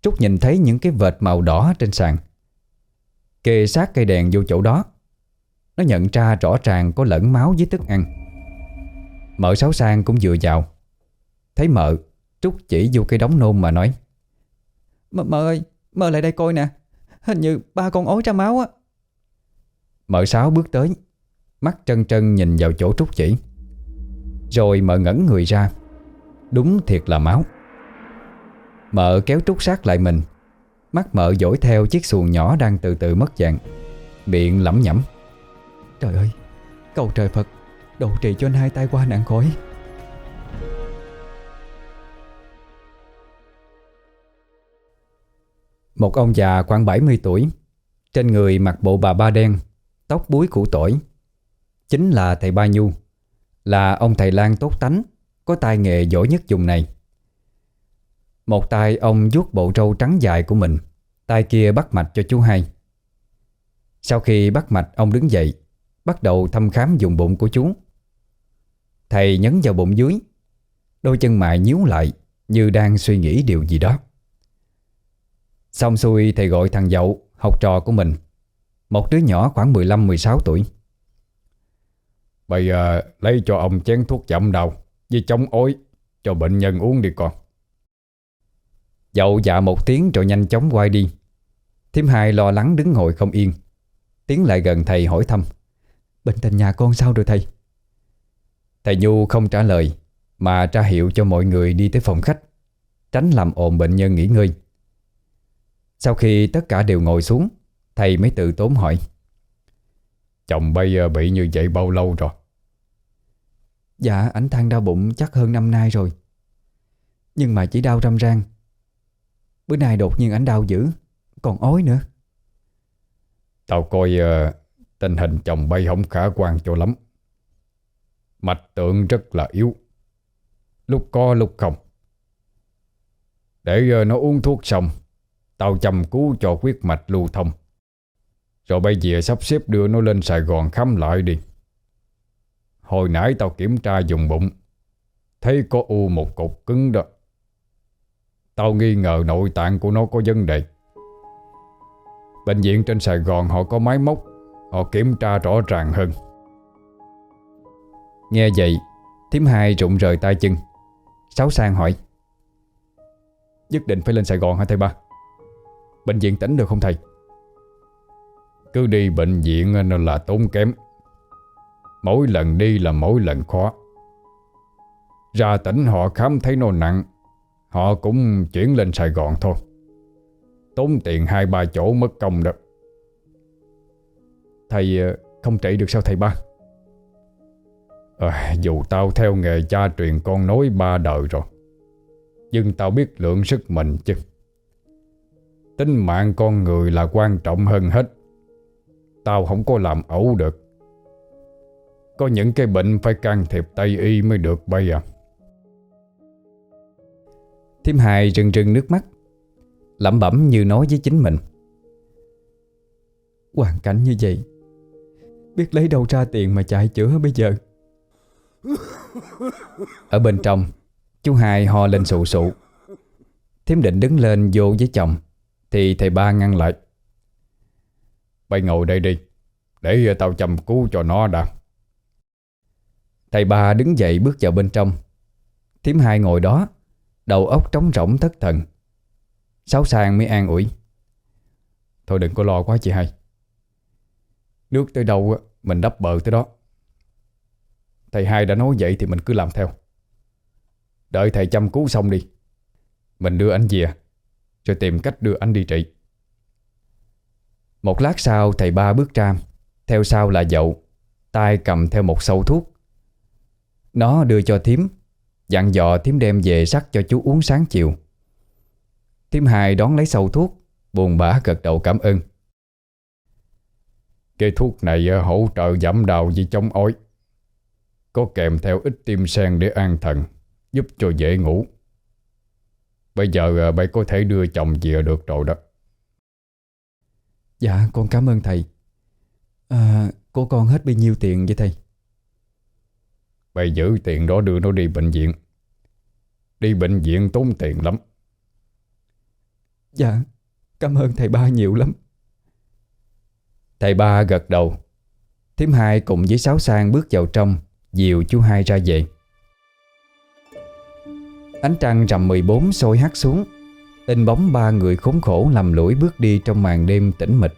A: Trúc nhìn thấy những cái vệt màu đỏ trên sàn. Kê sát cây đèn vô chỗ đó. Nó nhận ra rõ ràng có lẫn máu với thức ăn. Mợ sáu sang cũng vừa vào. Thấy mợ Trúc chỉ vô cái đống nôn mà nói.
B: Mợ, mợ ơi Mợ lại đây coi nè Hình như ba con ối ra máu á.
A: Mợ sáu bước tới Mắt trân trân nhìn vào chỗ Trúc chỉ. Rồi mợ ngẩn người ra Đúng thiệt là máu. Mợ kéo Trúc sát lại mình Mắt mợ dõi theo chiếc xuồng nhỏ đang từ từ mất dạng Miệng lẩm nhẩm.
B: Trời ơi Cầu trời Phật Độ trì cho anh hai tay qua nạn khỏi
A: Một ông già khoảng 70 tuổi, Trên người mặc bộ bà ba đen, Tóc búi củ tỏi. Chính là thầy Ba Nhu, Là ông thầy Lan tốt tánh, Có tài nghệ giỏi nhất vùng này. Một tay ông vuốt bộ râu trắng dài của mình, Tay kia bắt mạch cho chú hai. Sau khi bắt mạch, ông đứng dậy, Bắt đầu thăm khám dùng bụng của chú. Thầy nhấn vào bụng dưới, Đôi chân mại nhíu lại Như đang suy nghĩ điều gì đó. Xong xuôi thầy gọi thằng dậu Học trò của mình. Một đứa nhỏ khoảng 15-16 tuổi.
C: Bây giờ lấy cho ông chén thuốc giảm đau Với chống ối Cho bệnh nhân uống đi con.
A: Dậu dạ một tiếng rồi nhanh chóng quay đi. Thím hai lo lắng đứng ngồi không yên. Tiến lại gần thầy hỏi thăm. Bệnh tình nhà con sao rồi thầy? Thầy Nhu không trả lời Mà tra hiệu cho mọi người đi tới phòng khách Tránh làm ồn bệnh nhân nghỉ ngơi Sau khi tất cả đều ngồi xuống Thầy mới tự tốn hỏi
C: Chồng bây giờ bị như vậy bao lâu rồi?
B: Dạ ảnh than đau bụng chắc hơn năm nay rồi. Nhưng mà chỉ đau râm ran. Bữa nay đột nhiên ảnh đau dữ Còn ói nữa.
C: Tao coi uh, tình hình chồng bay không khả quan cho lắm. Mạch tượng rất là yếu. Lúc có lúc không. Để uh, nó uống thuốc xong Tao chăm cứu cho huyết mạch lưu thông. Rồi bây giờ sắp xếp đưa nó lên Sài Gòn khám lại đi. Hồi nãy tao kiểm tra dùng bụng, Thấy có u một cục cứng đó. Tao nghi ngờ nội tạng của nó có vấn đề. Bệnh viện trên Sài Gòn họ có máy móc, Họ kiểm tra rõ ràng hơn.
A: Nghe vậy, Thím hai rụng rời tay chân. Sáu sang hỏi,
B: Nhất định phải lên Sài Gòn hả thầy ba? Bệnh viện tỉnh được không thầy?
C: Cứ đi bệnh viện nó là tốn kém. Mỗi lần đi là mỗi lần khó. Ra tỉnh họ khám thấy nó nặng Họ cũng chuyển lên Sài Gòn thôi. Tốn tiền hai ba chỗ mất công đó.
B: Thầy ờ, không trị được sao thầy ba?
C: À, Dù tao theo nghề cha truyền con nối ba đời rồi Nhưng tao biết lượng sức mình chứ. Tính mạng con người là quan trọng hơn hết. Tao không có làm ẩu được. Có những cái bệnh phải can thiệp Tây Y mới được bây à
A: Thím hai rưng rưng nước mắt, Lẩm bẩm như nói với chính mình.
B: Hoàn cảnh như vậy, Biết lấy đâu ra tiền mà chạy chữa bây giờ?
A: Ở bên trong, Chú hai ho lên sụ sụ. Thím định đứng lên vô với chồng. Thì thầy ba ngăn lại.
C: Bây ngồi đây đi, Để ờ, tao chăm cứu cho nó đã.
A: Thầy ba đứng dậy bước vào bên trong. Thím hai ngồi đó, Đầu óc trống rỗng thất thần. Sáu sang mới an ủi.
B: Thôi đừng có lo quá chị hai. Nước tới đâu mình đắp bờ tới đó. Thầy hai đã nói vậy thì mình cứ làm theo. Đợi thầy chăm cứu xong đi. Mình đưa anh về. Rồi tìm cách đưa anh đi trị.
A: Một lát sau, thầy ba bước ra. Theo sau là dậu. Tay cầm theo một sâu thuốc. Nó đưa cho thím. Dặn dò thím đem về sắc cho chú uống sáng chiều. Thím hai đón lấy sâu thuốc, Buồn bã gật đầu cảm ơn.
C: Cái thuốc này à, hỗ trợ giảm đau vì chống ói Có kèm theo ít tim sen để an thần, Giúp cho dễ ngủ. Bây giờ ờ, bay có thể đưa chồng về được rồi đó.
B: Dạ con cảm ơn thầy. À, Cô con hết bao nhiêu tiền vậy thầy?
C: Bày giữ tiền đó đưa nó đi bệnh viện. Đi bệnh viện tốn tiền lắm.
B: Dạ Cảm ơn thầy ba nhiều lắm.
A: Thầy ba gật đầu. Thím hai cùng với Sáu Sang bước vào trong Dìu chú hai ra về Ánh trăng rằm 14 sôi hắt xuống. In bóng ba người khốn khổ lầm lũi bước đi trong màn đêm tĩnh mịch.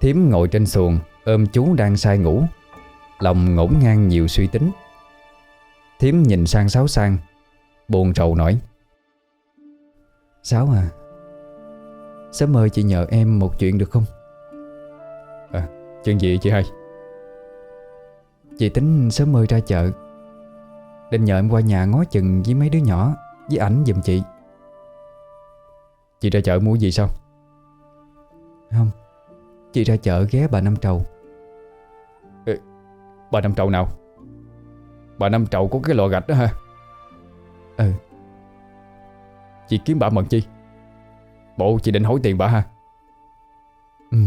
A: Thiếm ngồi trên xuồng, Ôm chú đang say ngủ. Lòng ngổn ngang nhiều suy tính. Thiếm nhìn sang Sáu Sang, Buồn rầu nói,
B: Sáu à Sớm mời chị nhờ em một chuyện được không?
C: À chuyện gì chị hai?
B: Chị tính sớm mời ra chợ. Định nhờ em qua nhà ngó chừng với mấy đứa nhỏ, Với ảnh giùm chị.
C: Chị ra chợ mua gì sao?
B: Không, Chị ra chợ ghé bà Năm Trầu.
C: Bà Năm Trầu nào? Bà Năm Trầu có cái lò gạch đó ha.
B: Ừ.
C: Chị kiếm bà mận chi? Bộ chị định hỏi tiền bà ha
B: Ừ.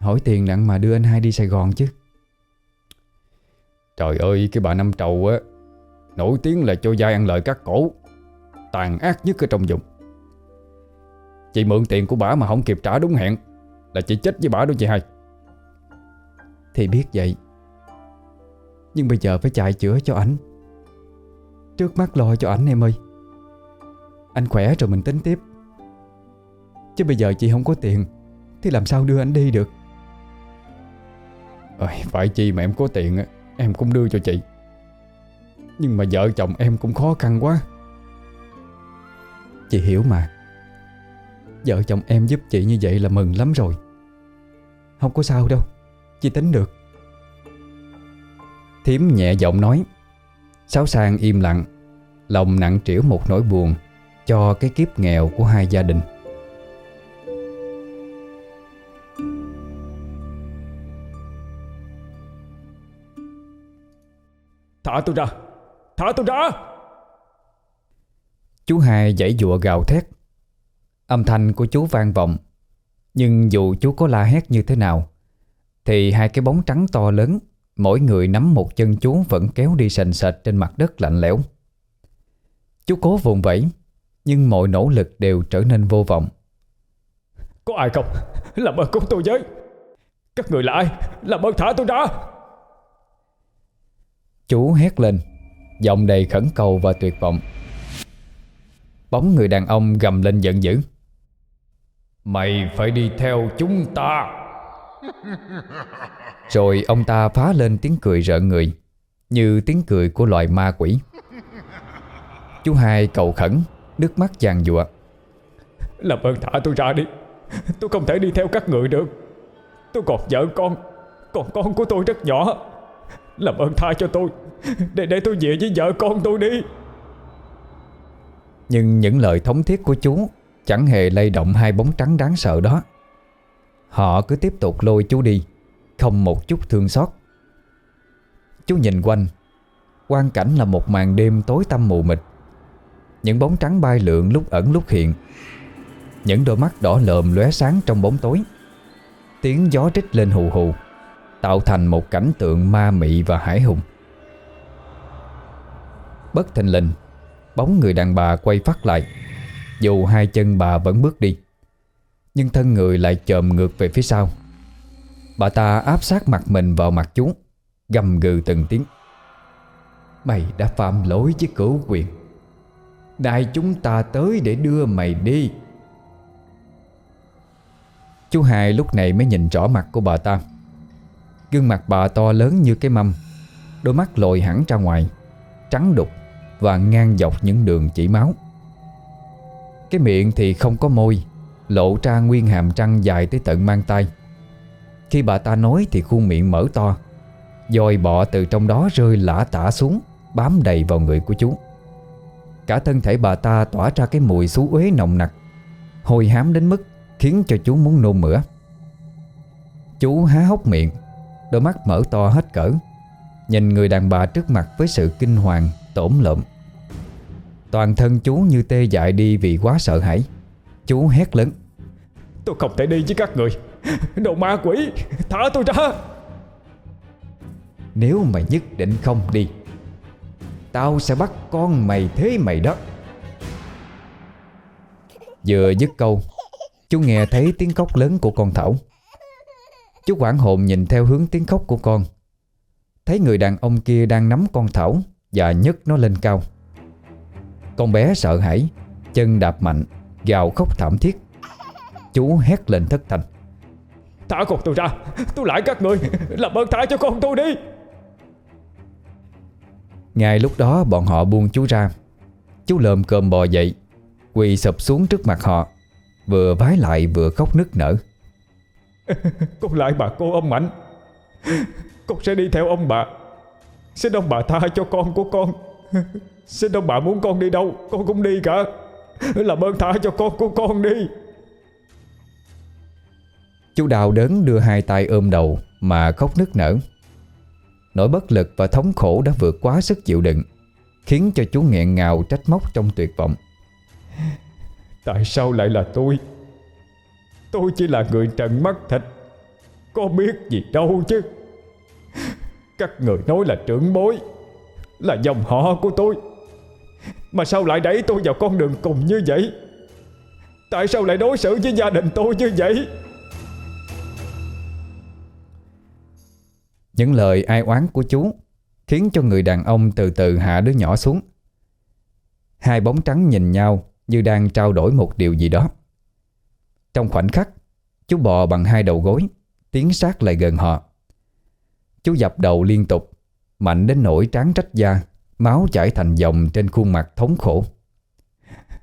B: Hỏi tiền nặng mà đưa anh hai đi Sài Gòn chứ.
C: Trời ơi cái bà Năm Trầu á Nổi tiếng là cho dai ăn lời các cổ Tàn ác nhất ở trong vùng. Chị mượn tiền của bà mà không kịp trả đúng hẹn Là chị chết với bà đó chị hai.
B: Thì biết vậy Nhưng bây giờ phải chạy chữa cho ảnh. Trước mắt lo cho ảnh em ơi. Anh khỏe rồi mình tính tiếp. Chứ bây giờ chị không có tiền Thì làm sao đưa anh đi được?
C: Ôi, Phải chi mà em có tiền á. Em cũng đưa cho chị. Nhưng mà vợ chồng em cũng khó khăn quá.
B: Chị hiểu mà. Vợ chồng em giúp chị như vậy là mừng lắm rồi. Không có sao đâu. Chị tính được.
A: Thiếm nhẹ giọng nói. Sáu sang im lặng. Lòng nặng trĩu một nỗi buồn Cho cái kiếp nghèo của hai gia đình.
C: Thả tôi ra. Thả tôi ra.
A: Chú hai giãy dụa gào thét. Âm thanh của chú vang vọng. Nhưng dù chú có la hét như thế nào Thì hai cái bóng trắng to lớn Mỗi người nắm một chân chú Vẫn kéo đi sền sệt trên mặt đất lạnh lẽo. Chú cố vùng vẫy Nhưng mọi nỗ lực đều trở nên vô vọng.
C: Có ai không? Làm ơn cứu tôi với. Các người là ai? Làm ơn thả tôi ra
A: Chú hét lên, Giọng đầy khẩn cầu và tuyệt vọng. Bóng người đàn ông gầm lên giận dữ. Mày phải đi theo chúng ta. Rồi ông ta phá lên tiếng cười rợn người, Như tiếng cười của loài ma quỷ. Chú hai cầu khẩn, Nước mắt giàn giụa.
C: Làm ơn thả tôi ra đi. Tôi không thể đi theo các người được. Tôi còn vợ con, Còn con của tôi rất nhỏ. Làm ơn tha cho tôi. Để để tôi về với vợ con tôi đi.
A: Nhưng những lời thống thiết của chú Chẳng hề lay động hai bóng trắng đáng sợ đó. Họ cứ tiếp tục lôi chú đi, Không một chút thương xót. Chú nhìn quanh, Quang cảnh là một màn đêm tối tăm mù mịt. Những bóng trắng bay lượn lúc ẩn lúc hiện. Những đôi mắt đỏ lợm lóe sáng trong bóng tối. Tiếng gió trích lên hù hù. Tạo thành một cảnh tượng ma mị và hải hùng. Bất thình lình, Bóng người đàn bà quay phát lại. Dù hai chân bà vẫn bước đi, Nhưng thân người lại chồm ngược về phía sau. Bà ta áp sát mặt mình vào mặt chú Gầm gừ từng tiếng. Mày đã phạm lỗi với cửu quyền. Đại chúng ta tới để đưa mày đi. Chú hai lúc này mới nhìn rõ mặt của bà ta. Gương mặt bà to lớn như cái mâm. Đôi mắt lồi hẳn ra ngoài, Trắng đục Và ngang dọc những đường chỉ máu. Cái miệng thì không có môi, Lộ ra nguyên hàm trăng dài tới tận mang tay. Khi bà ta nói thì khuôn miệng mở to, Dòi bọ từ trong đó rơi lả tả xuống, Bám đầy vào người của chú. Cả thân thể bà ta tỏa ra cái mùi xú uế nồng nặc Hôi hám đến mức Khiến cho chú muốn nôn mửa. Chú há hốc miệng Đôi mắt mở to hết cỡ, Nhìn người đàn bà trước mặt với sự kinh hoàng, Tổn lợm Toàn thân chú như tê dại đi vì quá sợ hãi. Chú hét lớn,
C: Tôi không thể đi với các người. Đồ ma quỷ, Thả tôi ra.
A: Nếu mày nhất định không đi, Tao sẽ bắt con mày thế mày đó. Vừa dứt câu, Chú nghe thấy tiếng khóc lớn của con Thảo. Chú quảng hồn nhìn theo hướng tiếng khóc của con. Thấy người đàn ông kia đang nắm con Thảo Và nhấc nó lên cao. Con bé sợ hãi Chân đạp mạnh Gào khóc thảm thiết. Chú hét lên thất thanh.
C: Thả con tôi ra Tôi lại các người Làm ơn thả cho con tôi đi.
A: Ngay lúc đó bọn họ buông chú ra. Chú lơm cơm bò dậy Quỳ sập xuống trước mặt họ Vừa vái lại vừa khóc nức nở
C: Con lại bà cô ông Mạnh. Con sẽ đi theo ông bà. Xin ông bà tha cho con của con. Xin ông bà muốn con đi đâu Con cũng đi cả. Làm ơn tha cho con của con đi.
A: Chú đào đớn đưa hai tay ôm đầu Mà khóc nức nở. Nỗi bất lực và thống khổ đã vượt quá sức chịu đựng Khiến cho chú nghẹn ngào trách móc trong tuyệt vọng.
C: Tại sao lại là tôi Tôi chỉ là người trần mắt thịt. Có biết gì đâu chứ? Các người nói là trưởng bối, Là dòng họ của tôi. Mà sao lại đẩy tôi vào con đường cùng như vậy? Tại sao lại đối xử với gia đình tôi như vậy?
A: Những lời ai oán của chú Khiến cho người đàn ông từ từ hạ đứa nhỏ xuống. Hai bóng trắng nhìn nhau Như đang trao đổi một điều gì đó. Trong khoảnh khắc, Chú bò bằng hai đầu gối, Tiến sát lại gần họ. Chú dập đầu liên tục, Mạnh đến nỗi trán trách da, Máu chảy thành dòng trên khuôn mặt thống khổ.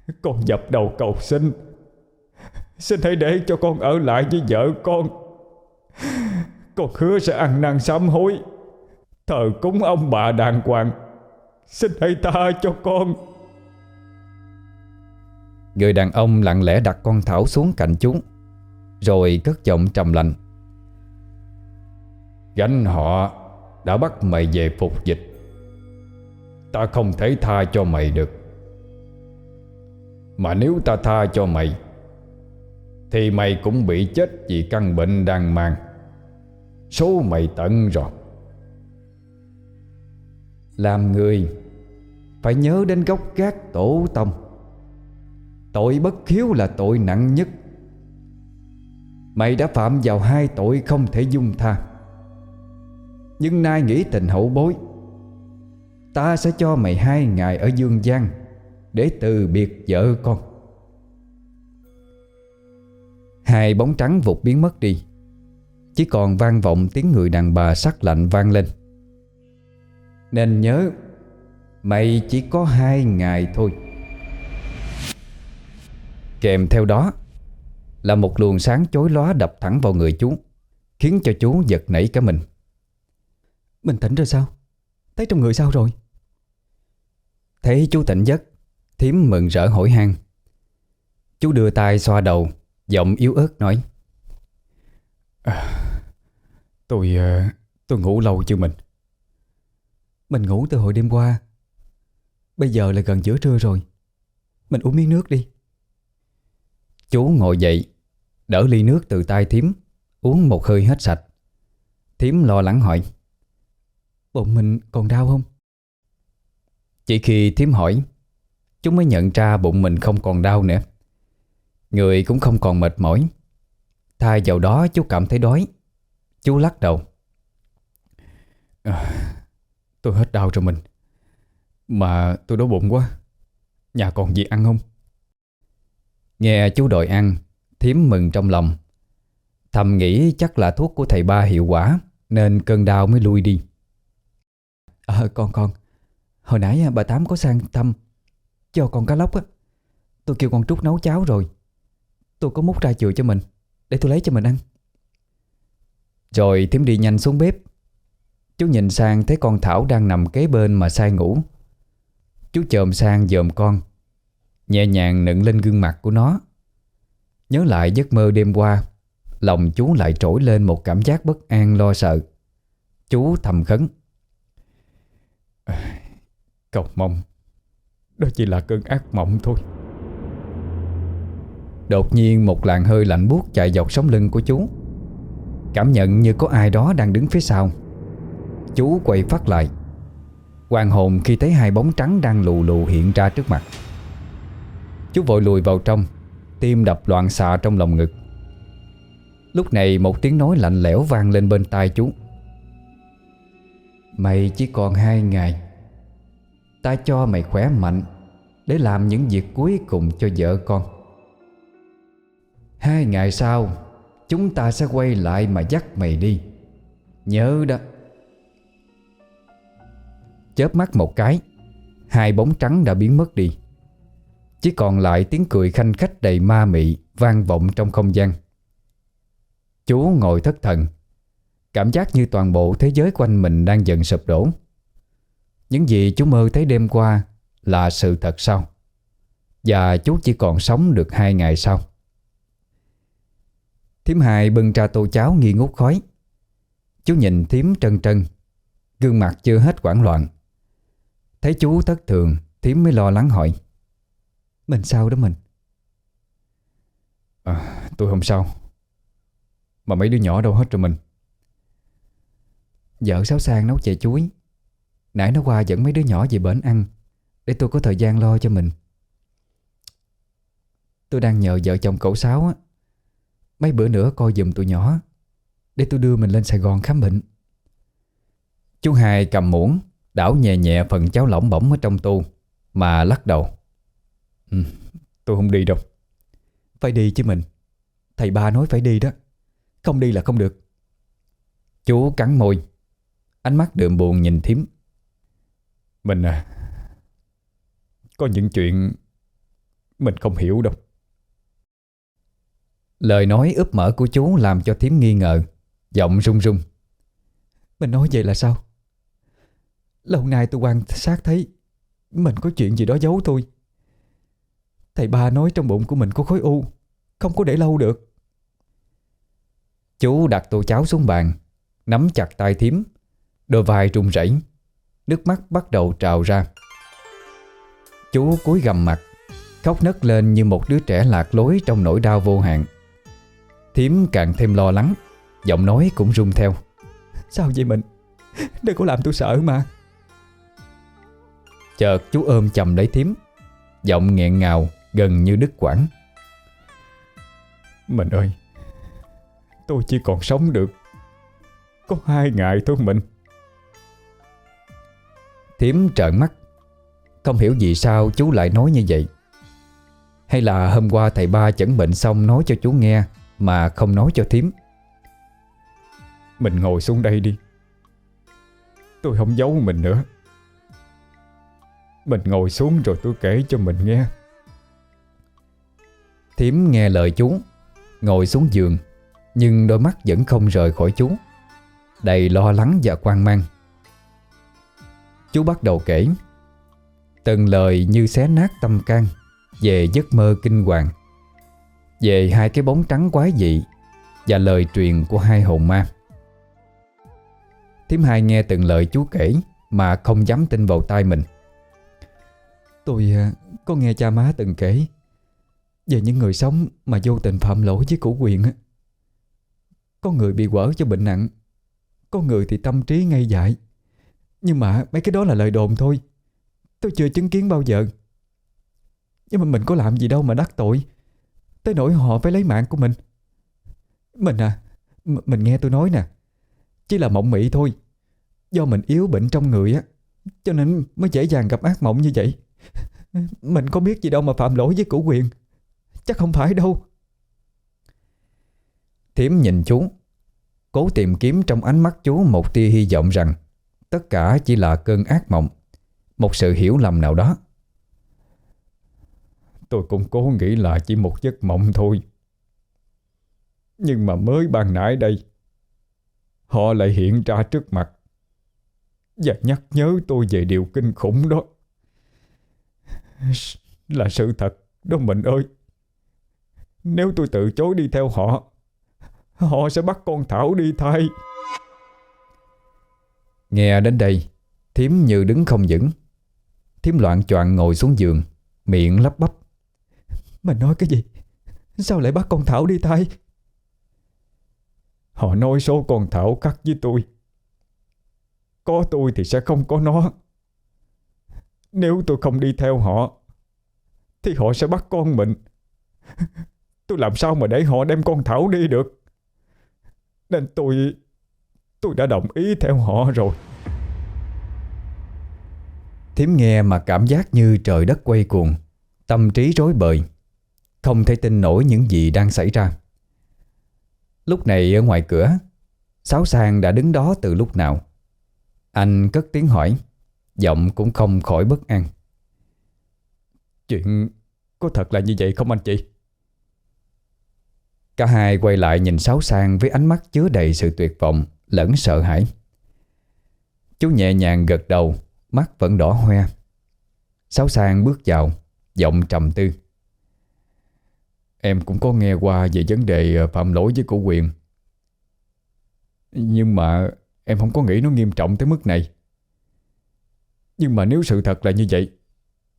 C: Con dập đầu cầu xin. Xin hãy để cho con ở lại với vợ con. Con hứa sẽ ăn năn sám hối. Thờ cúng ông bà đàng hoàng. Xin hãy tha cho con.
A: Người đàn ông lặng lẽ đặt con Thảo xuống cạnh chúng, Rồi cất giọng trầm lạnh
C: Gánh họ đã bắt mày về phục dịch. Ta không thể tha cho mày được. Mà nếu ta tha cho mày Thì mày cũng bị chết vì căn bệnh đang mang. Số mày tận rồi.
A: Làm người Phải nhớ đến gốc gác tổ tông. Tội bất hiếu là tội nặng nhất. Mày đã phạm vào hai tội không thể dung tha. Nhưng nay nghĩ tình hậu bối, Ta sẽ cho mày hai ngày ở Dương gian Để từ biệt vợ con. Hai bóng trắng vụt biến mất đi. Chỉ còn vang vọng tiếng người đàn bà sắc lạnh vang lên. Nên nhớ, Mày chỉ có hai ngày thôi. Kèm theo đó Là một luồng sáng chối lóa đập thẳng vào người chú Khiến cho chú giật nảy cả mình. Mình tỉnh rồi sao? Thấy trong người sao rồi? Thấy chú tỉnh giấc Thiếm mừng rỡ hỏi han. Chú đưa tay xoa đầu Giọng yếu ớt nói.
C: À, Tôi ờ, tôi ngủ lâu chưa mình?
B: Mình ngủ từ hồi đêm qua. Bây giờ là gần giữa trưa rồi. Mình uống miếng nước đi
A: Chú ngồi dậy Đỡ ly nước từ tay thím Uống một hơi hết sạch. Thím lo lắng hỏi
B: Bụng mình còn đau không?
A: Chỉ khi thím hỏi Chú mới nhận ra bụng mình không còn đau nữa. Người cũng không còn mệt mỏi. Thay vào đó chú cảm thấy đói. Chú lắc đầu
C: à, Tôi hết đau rồi mình Mà tôi đói bụng quá. Nhà còn gì ăn không?
A: Nghe chú đòi ăn Thiếm mừng trong lòng. Thầm nghĩ chắc là thuốc của thầy ba hiệu quả Nên cơn đau mới lui đi.
B: Ờ con con. Hồi nãy bà Tám có sang thăm. Cho con cá lóc á. Tôi kêu con Trúc nấu cháo rồi. Tôi có múc ra chừa cho mình Để tôi lấy cho mình ăn.
A: Rồi Thiếm đi nhanh xuống bếp. Chú nhìn sang thấy con Thảo đang nằm kế bên mà say ngủ. Chú chồm sang dòm con Nhẹ nhàng nựng lên gương mặt của nó. Nhớ lại giấc mơ đêm qua, Lòng chú lại trỗi lên một cảm giác bất an lo sợ. Chú thầm khấn.
C: Cầu mong, Đó chỉ là cơn ác mộng thôi.
A: Đột nhiên một làn hơi lạnh buốt chạy dọc sống lưng của chú. Cảm nhận như có ai đó đang đứng phía sau. Chú quay phát lại. Hoàng hồn khi thấy hai bóng trắng đang lù lù hiện ra trước mặt. Chú vội lùi vào trong, Tim đập loạn xạ trong lòng ngực. Lúc này một tiếng nói lạnh lẽo vang lên bên tai chú. Mày chỉ còn hai ngày, Ta cho mày khỏe mạnh Để làm những việc cuối cùng cho vợ con. Hai ngày sau, Chúng ta sẽ quay lại mà dắt mày đi. Nhớ đó. Chớp mắt một cái, Hai bóng trắng đã biến mất đi. Chỉ còn lại tiếng cười khanh khách đầy ma mị Vang vọng trong không gian. Chú ngồi thất thần, Cảm giác như toàn bộ thế giới quanh mình đang dần sụp đổ. Những gì chú mơ thấy đêm qua Là sự thật sao Và chú chỉ còn sống được hai ngày sau. Thiếm hài bưng ra tô cháo nghi ngút khói. Chú nhìn Thiếm trân trân, Gương mặt chưa hết quảng loạn. Thấy chú thất thường Thiếm mới lo lắng hỏi. Mình sao đó mình?
C: À, Tôi không sao. Mà mấy đứa nhỏ đâu hết rồi mình.
A: Vợ Sáu Sang nấu chè chuối. Nãy nó qua dẫn mấy đứa nhỏ về bển ăn Để tôi có thời gian lo cho mình. Tôi đang nhờ vợ chồng cậu Sáu á. Mấy bữa nữa coi giùm tụi nhỏ Để tôi đưa mình lên Sài Gòn khám bệnh. Chú Hai cầm muỗng Đảo nhẹ nhẹ phần cháo lỏng bỏng ở trong tô Mà lắc đầu
C: ừ, Tôi không đi đâu.
A: Phải đi chứ mình. Thầy ba nói phải đi đó. Không đi là không được. Chú cắn môi. Ánh mắt đượm buồn nhìn thím.
C: Mình à Có những chuyện Mình không hiểu đâu.
A: Lời nói ướp mở của chú làm cho thím nghi ngờ Giọng run run. Mình nói vậy là sao? Lâu nay tôi quan sát thấy Mình có chuyện gì đó giấu tôi Thầy ba nói trong bụng của mình có khối u Không có để lâu được. Chú đặt tô cháo xuống bàn Nắm chặt tay thím Đôi vai run rẩy Nước mắt bắt đầu trào ra. Chú cúi gầm mặt Khóc nấc lên như một đứa trẻ lạc lối Trong nỗi đau vô hạn. Thiếm càng thêm lo lắng Giọng nói cũng run theo. Sao vậy mình? Đừng có làm tôi sợ mà. Chợt chú ôm chầm lấy Thiếm Giọng nghẹn ngào Gần như đứt quãng.
C: Mình ơi, Tôi chỉ còn sống được Có hai ngày thôi mình.
A: Thiếm trợn mắt, Không hiểu vì sao chú lại nói như vậy. Hay là hôm qua thầy ba chẩn bệnh xong nói cho chú nghe Mà không nói cho Thiếm
C: Mình ngồi xuống đây đi. Tôi không giấu mình nữa. Mình ngồi xuống rồi tôi kể cho mình nghe.
A: Thiếm nghe lời chú, Ngồi xuống giường, Nhưng đôi mắt vẫn không rời khỏi chú. Đầy lo lắng và quan mang. Chú bắt đầu kể Từng lời như xé nát tâm can Về giấc mơ kinh hoàng, Về hai cái bóng trắng quái dị Và lời truyền của hai hồn ma. Thiếm hai nghe từng lời chú kể Mà không dám tin vào tai mình. Tôi à, có nghe cha má từng kể về những người sống mà vô tình phạm lỗi với củ quyền á. Có người bị quở cho bệnh nặng, Có người thì tâm trí ngay dại. Nhưng mà mấy cái đó là lời đồn thôi. Tôi chưa chứng kiến bao giờ. Nhưng mà mình có làm gì đâu mà đắc tội. Tới nỗi họ phải lấy mạng của mình. Mình à Mình nghe tôi nói nè. Chỉ là mộng mị thôi. Do mình yếu bệnh trong người á, Cho nên mới dễ dàng gặp ác mộng như vậy. Mình có biết gì đâu mà phạm lỗi với củ quyền. Chắc không phải đâu. Thiếm nhìn chú, Cố tìm kiếm trong ánh mắt chú một tia hy vọng rằng Tất cả chỉ là cơn ác mộng, Một sự hiểu lầm nào đó.
C: Tôi cũng cố nghĩ là chỉ một giấc mộng thôi. Nhưng mà mới ban nãy đây, Họ lại hiện ra trước mặt Và nhắc nhớ tôi về điều kinh khủng đó. Là sự thật đó mình ơi. Nếu tôi từ chối đi theo họ Họ sẽ bắt con Thảo đi thay.
A: Nghe đến đây Thiếm như đứng không vững. Thiếm loạn choạng ngồi xuống giường, Miệng lắp bắp. Mình nói cái gì? Sao lại bắt con Thảo đi thay?
C: Họ nói số con Thảo cắt với tôi. Có tôi thì sẽ không có nó. Nếu tôi không đi theo họ, Thì họ sẽ bắt con mình. Tôi làm sao mà để họ đem con Thảo đi được? Nên tôi Tôi đã đồng ý theo họ rồi.
A: Thiếm nghe mà cảm giác như trời đất quay cuồng Tâm trí rối bời Không thể tin nổi những gì đang xảy ra. Lúc này ở ngoài cửa Sáu Sang đã đứng đó từ lúc nào? Anh cất tiếng hỏi Giọng cũng không khỏi bất an.
C: Chuyện có thật là như vậy không anh chị?
A: Cả hai quay lại nhìn Sáu Sang với ánh mắt chứa đầy sự tuyệt vọng lẫn sợ hãi. Chú nhẹ nhàng gật đầu, mắt vẫn đỏ hoe. Sáu Sang bước vào, giọng trầm tư.
C: Em cũng có nghe qua về vấn đề ờ, phạm lỗi với cổ quyền. Nhưng mà Em không có nghĩ nó nghiêm trọng tới mức này Nhưng mà nếu sự thật là như vậy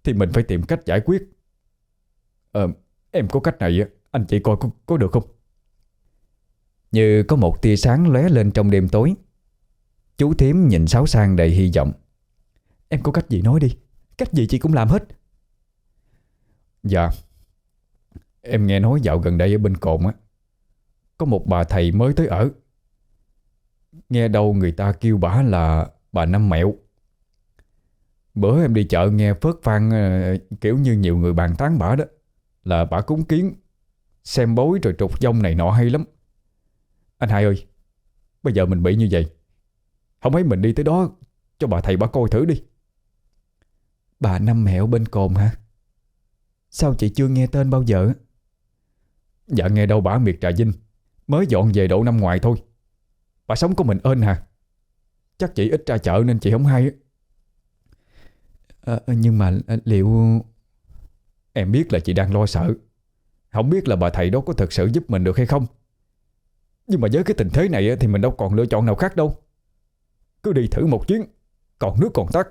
C: Thì mình phải tìm cách giải quyết Ờ Em có cách này á anh chị coi có, có được không?
A: Như có một tia sáng lóe lên trong đêm tối. Chú thím nhìn Sáu Sang đầy hy vọng.
B: Em có cách gì nói đi. Cách gì chị cũng làm hết.
C: Dạ. Em nghe nói dạo gần đây ở bên cồn á Có một bà thầy mới tới ở. Nghe đâu người ta kêu bà là bà Năm Mẹo. Bữa em đi chợ nghe phớt phan ờ, Kiểu như nhiều người bàn tán bà đó Là bà cúng kiến. Xem bối rồi trục dông này nọ hay lắm. Anh hai ơi Bây giờ mình bị như vậy Không ấy mình đi tới đó Cho bà thầy bà coi thử đi.
B: Bà Năm Mẹo bên cồn hả? Sao chị chưa nghe tên bao giờ?
C: Dạ nghe đâu bà miệt trà vinh Mới dọn về độ năm ngoài thôi. Bà sống có mình ơn hả? Chắc chị ít ra chợ nên chị không hay
B: à, Nhưng mà liệu
C: Em biết là chị đang lo sợ. Không biết là bà thầy đó có thực sự giúp mình được hay không. Nhưng mà với cái tình thế này Thì mình đâu còn lựa chọn nào khác đâu. Cứ đi thử một chuyến, Còn nước còn tắt.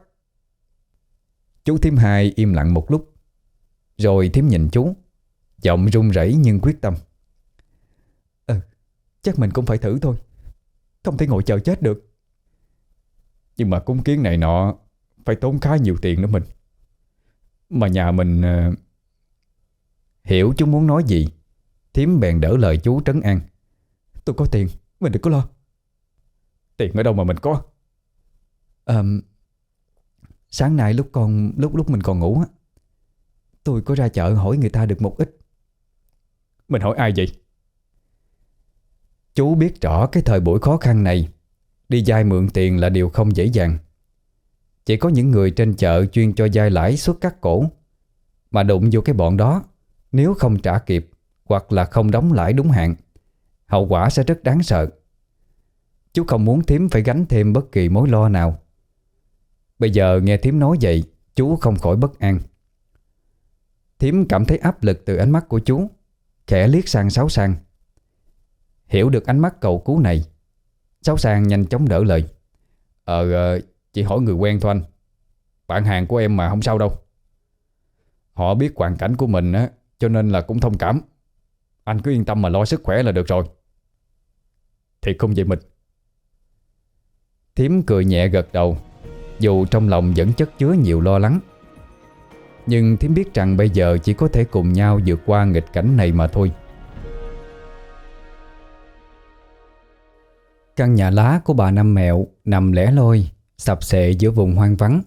A: Chú thím hai im lặng một lúc, Rồi thím nhìn chú, Giọng run rẩy nhưng quyết tâm.
B: Ừ Chắc mình cũng phải thử thôi, Không thể ngồi chờ chết được.
C: Nhưng mà cúng kiến này nọ, Phải tốn khá nhiều tiền nữa mình. Mà nhà mình. Ờ,
A: Hiểu chú muốn nói gì Thím bèn đỡ lời chú trấn an.
B: Tôi có tiền Mình đừng có lo.
C: Tiền ở đâu mà mình có?
B: À, Sáng nay lúc con lúc lúc mình còn ngủ á Tôi có ra chợ hỏi người ta được một ít.
C: Mình hỏi ai vậy?
A: Chú biết rõ cái thời buổi khó khăn này Đi vay mượn tiền là điều không dễ dàng. Chỉ có những người trên chợ chuyên cho vay lãi suốt cắt cổ Mà đụng vô cái bọn đó nếu không trả kịp Hoặc là không đóng lãi đúng hạn Hậu quả sẽ rất đáng sợ. Chú không muốn thím phải gánh thêm bất kỳ mối lo nào. Bây giờ nghe thím nói vậy Chú không khỏi bất an. Thím cảm thấy áp lực từ ánh mắt của chú Khẽ liếc sang Sáu Sang. Hiểu được ánh mắt cầu cứu này Sáu Sang nhanh chóng đỡ lời.
C: Ờ, ờ chỉ chị hỏi người quen thôi anh. Bạn hàng của em mà không sao đâu. Họ biết hoàn cảnh của mình á cho nên là cũng thông cảm. Anh cứ yên tâm mà lo sức khỏe là được rồi. Thì không vậy mình
A: Thiếm cười nhẹ gật đầu Dù trong lòng vẫn chất chứa nhiều lo lắng. Nhưng Thiếm biết rằng bây giờ chỉ có thể cùng nhau vượt qua nghịch cảnh này mà thôi. Căn nhà lá của bà Năm Mẹo nằm lẻ loi, sập sệ giữa vùng hoang vắng.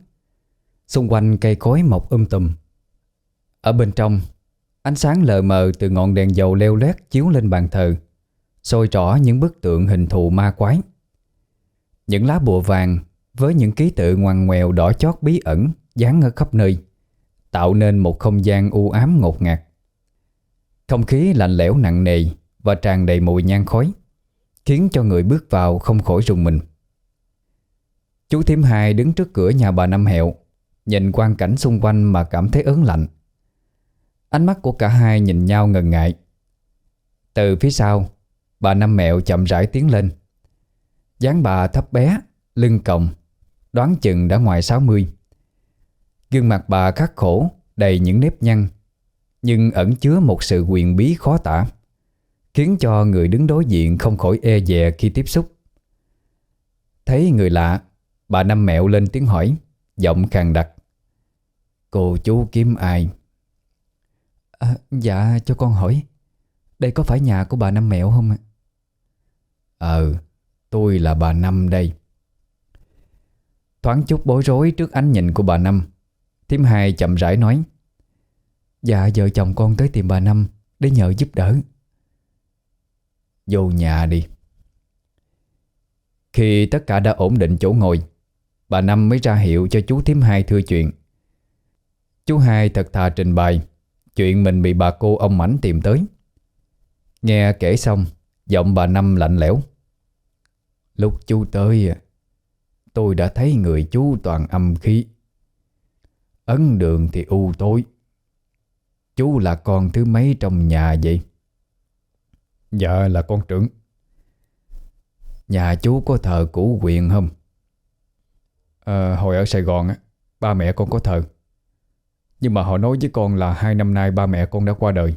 A: Xung quanh cây cối mọc um tùm. Ở bên trong, ánh sáng lờ mờ từ ngọn đèn dầu leo lét chiếu lên bàn thờ, sôi rõ những bức tượng hình thù ma quái. Những lá bùa vàng với những ký tự ngoằn ngoèo đỏ chót bí ẩn dán ở khắp nơi, tạo nên một không gian u ám ngột ngạt. Không khí lạnh lẽo nặng nề và tràn đầy mùi nhang khói. Khiến cho người bước vào không khỏi rùng mình Chú thím hai đứng trước cửa nhà bà Năm Hẹo Nhìn quang cảnh xung quanh mà cảm thấy ớn lạnh Ánh mắt của cả hai nhìn nhau ngần ngại. Từ phía sau, Bà Năm Mẹo chậm rãi tiến lên. Dáng bà thấp bé, Lưng còng, Đoán chừng đã ngoài 60 Gương mặt bà khắc khổ, Đầy những nếp nhăn, Nhưng ẩn chứa một sự quyền bí khó tả, Khiến cho người đứng đối diện không khỏi e dè khi tiếp xúc. Thấy người lạ, Bà Năm Mẹo lên tiếng hỏi, Giọng khàn đặc. Cô chú kiếm ai?
B: À, Dạ cho con hỏi. Đây có phải nhà của bà Năm Mẹo không ạ?
A: Ờ Tôi là bà Năm đây. Thoáng chút bối rối trước ánh nhìn của bà Năm Thím hai chậm rãi nói.
B: Dạ vợ chồng con tới tìm bà Năm Để nhờ giúp đỡ.
A: Vô nhà đi. Khi tất cả đã ổn định chỗ ngồi Bà Năm mới ra hiệu cho chú thím hai thưa chuyện. Chú hai thật thà trình bày Chuyện mình bị bà cô ông mảnh tìm tới. Nghe kể xong Giọng bà Năm lạnh lẽo. Lúc chú tới Tôi đã thấy người chú toàn âm khí. Ấn đường thì u tối. Chú là con thứ mấy trong nhà vậy?
C: Dạ là con trưởng.
B: Nhà chú có thờ củ quyền không?
C: à, Hồi ở Sài Gòn á Ba mẹ con có thờ nhưng mà họ nói với con là hai năm nay ba mẹ con đã qua đời.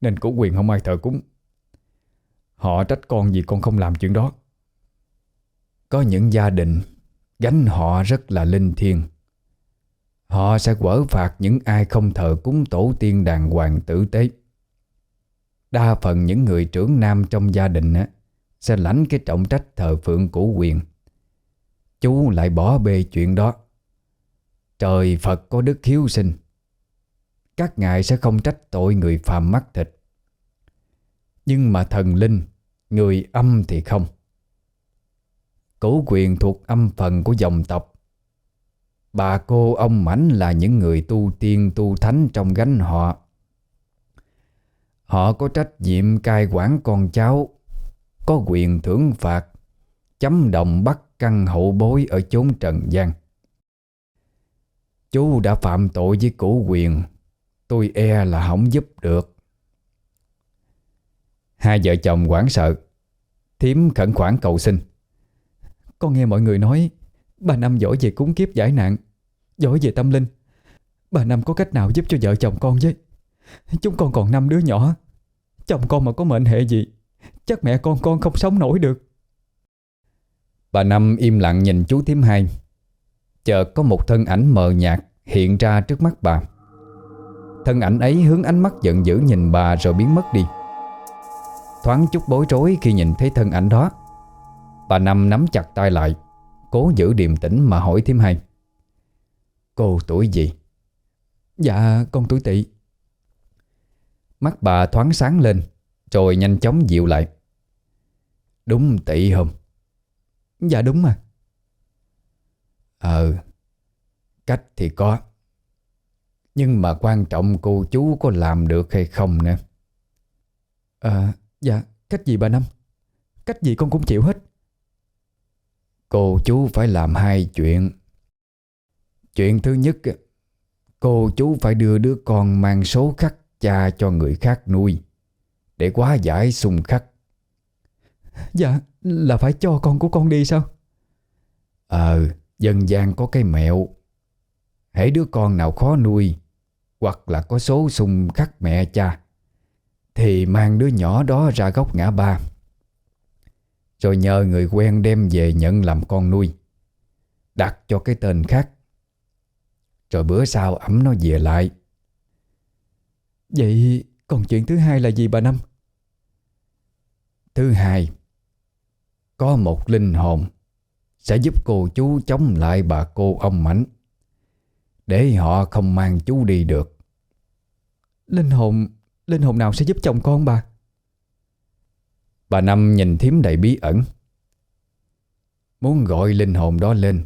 C: Nên cổ quyền không ai thờ cúng. Họ trách con vì con không làm chuyện đó.
B: Có những gia đình Gánh họ rất là linh thiêng. Họ sẽ quở phạt những ai không thờ cúng tổ tiên đàng hoàng tử tế. Đa phần những người trưởng nam trong gia đình á, sẽ lãnh cái trọng trách thờ phượng củ quyền. Chú lại bỏ bê chuyện đó. Trời Phật có đức hiếu sinh. Các ngài sẽ không trách tội người phàm mắc thịt. Nhưng mà thần linh, người âm thì không. Củ quyền thuộc âm phần của dòng tộc. Bà cô ông mảnh là những người tu tiên tu thánh trong gánh họ Họ có trách nhiệm cai quản con cháu Có quyền thưởng phạt Chấm đồng bắt căn hậu bối ở chốn trần gian Chú đã phạm tội với cổ quyền. Tôi e là không giúp được.
A: Hai vợ chồng quảng sợ. Thiếm khẩn khoản cầu xin.
D: Con nghe mọi người nói, Bà Năm giỏi về cúng kiếp giải nạn, Giỏi về tâm linh. Bà Năm có cách nào giúp cho vợ chồng con với? Chúng con còn năm đứa nhỏ. Chồng con mà có mệnh hệ gì? Chắc mẹ con con không sống nổi được.
A: Bà Năm im lặng nhìn chú thím hai. Chợt có một thân ảnh mờ nhạt Hiện ra trước mắt bà. Thân ảnh ấy hướng ánh mắt giận dữ nhìn bà rồi biến mất đi. Thoáng chút bối rối khi nhìn thấy thân ảnh đó, Bà Năm nắm chặt tay lại, Cố giữ điềm tĩnh mà hỏi thêm hai Cô tuổi gì?
D: Dạ con tuổi tỵ.
A: Mắt bà thoáng sáng lên, Rồi nhanh chóng dịu lại. Đúng tỵ không?
D: Dạ đúng mà.
B: Ờ Cách thì có. Nhưng mà quan trọng cô chú có làm được hay không nè
D: À dạ Cách gì bà Năm? Cách gì con cũng chịu hết.
B: Cô chú phải làm hai chuyện. Chuyện thứ nhất Cô chú phải đưa đứa con mang số khắc cha cho người khác nuôi Để quá giải xung khắc.
D: Dạ là phải cho con của con đi sao?
B: Ờ Dân gian có cái mẹo. Hãy đứa con nào khó nuôi Hoặc là có số xung khắc mẹ cha Thì mang đứa nhỏ đó ra góc ngã ba. Rồi nhờ người quen đem về nhận làm con nuôi Đặt cho cái tên khác. Rồi bữa sau ẩm nó về lại.
D: Vậy còn chuyện thứ hai là gì bà Năm?
B: Thứ hai Có một linh hồn Sẽ giúp cô chú chống lại bà cô ông mảnh Để họ không mang chú đi được.
D: Linh hồn Linh hồn nào sẽ giúp chồng con bà?
B: Bà Năm nhìn thím đầy bí ẩn. Muốn gọi linh hồn đó lên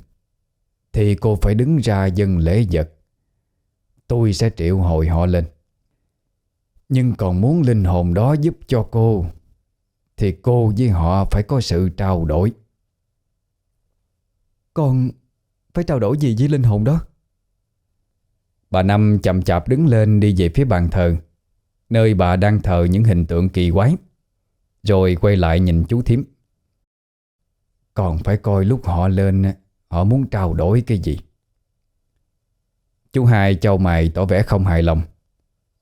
B: Thì cô phải đứng ra dân lễ vật. Tôi sẽ triệu hồi họ lên. Nhưng còn muốn linh hồn đó giúp cho cô Thì cô với họ phải có sự trao đổi
D: con phải trao đổi gì với linh hồn đó?
A: Bà Năm chậm chạp đứng lên đi về phía bàn thờ, Nơi bà đang thờ những hình tượng kỳ quái, Rồi quay lại nhìn chú thím.
B: Còn phải coi lúc họ lên, Họ muốn trao đổi cái gì?
A: Chú hai châu mày tỏ vẻ không hài lòng.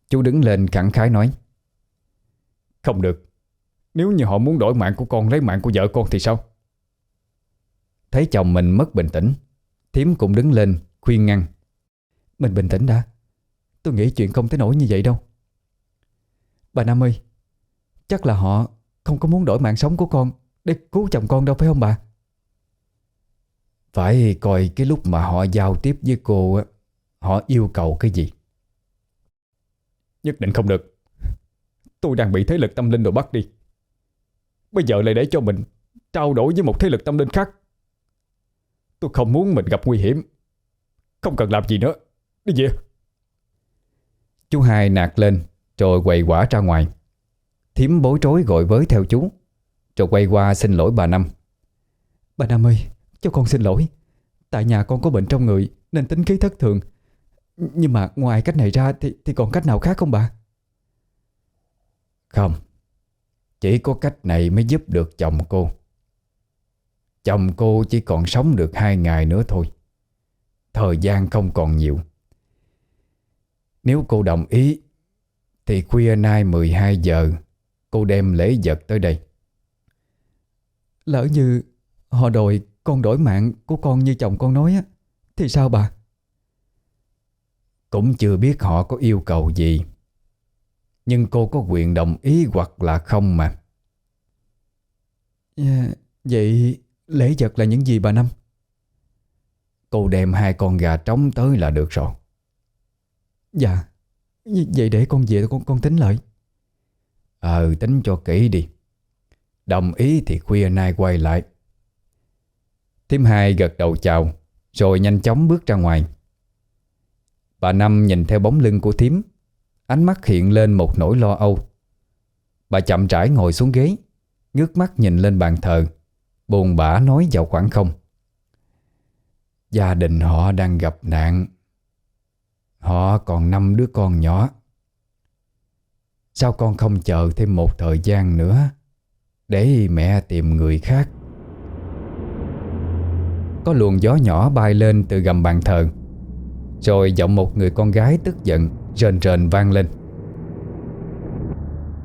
A: Chú đứng lên khẳng khái nói,
C: Không được. Nếu như họ muốn đổi mạng của con, lấy mạng của vợ con thì sao?
A: Thấy chồng mình mất bình tĩnh Thiếm cũng đứng lên khuyên ngăn.
D: Mình bình tĩnh đã. Tôi nghĩ chuyện không tới nổi như vậy đâu. Bà Nam ơi, Chắc là họ không có muốn đổi mạng sống của con Để cứu chồng con đâu, phải không bà?
B: Phải coi cái lúc mà họ giao tiếp với cô Họ yêu cầu cái gì?
C: Nhất định không được. Tôi đang bị thế lực tâm linh đồ bắt đi. Bây giờ lại để cho mình Trao đổi với một thế lực tâm linh khác. Tôi không muốn mình gặp nguy hiểm. Không cần làm gì nữa. Đi về.
A: Chú hai nạt lên Rồi quầy quả ra ngoài. Thiếm bối rối gọi với theo chú. Rồi quay qua xin lỗi bà Năm.
D: Bà Năm ơi Cho con xin lỗi. Tại nhà con có bệnh trong người Nên tính khí thất thường. Nhưng mà ngoài cách này ra thì, thì còn cách nào khác không bà?
B: Không. Chỉ có cách này mới giúp được chồng cô
C: Chồng cô chỉ còn sống được hai ngày nữa thôi. Thời gian không còn nhiều. Nếu cô đồng ý Thì khuya nay 12 giờ Cô đem lễ vật tới đây.
D: Lỡ như họ đòi con đổi mạng của con như chồng con nói á Thì sao bà?
C: Cũng chưa biết họ có yêu cầu gì. Nhưng cô có quyền đồng ý hoặc là không mà.
D: Yeah, dạ, Vậy lễ vật là những gì bà Năm?
C: Cô đem hai con gà trống tới là được rồi.
D: Dạ Vậy để con về con con tính lại.
C: Ờ tính cho kỹ đi. Đồng ý thì khuya nay quay lại. Thím hai gật đầu chào Rồi nhanh chóng bước ra ngoài. Bà Năm nhìn theo bóng lưng của thím Ánh mắt hiện lên một nỗi lo âu. Bà chậm rãi ngồi xuống ghế Ngước mắt nhìn lên bàn thờ Buồn bã nói vào khoảng không. Gia đình họ đang gặp nạn. Họ còn năm đứa con nhỏ. Sao con không chờ thêm một thời gian nữa Để mẹ tìm người khác? Có luồng gió nhỏ bay lên từ gầm bàn thờ, Rồi giọng một người con gái tức giận Rền rền vang lên.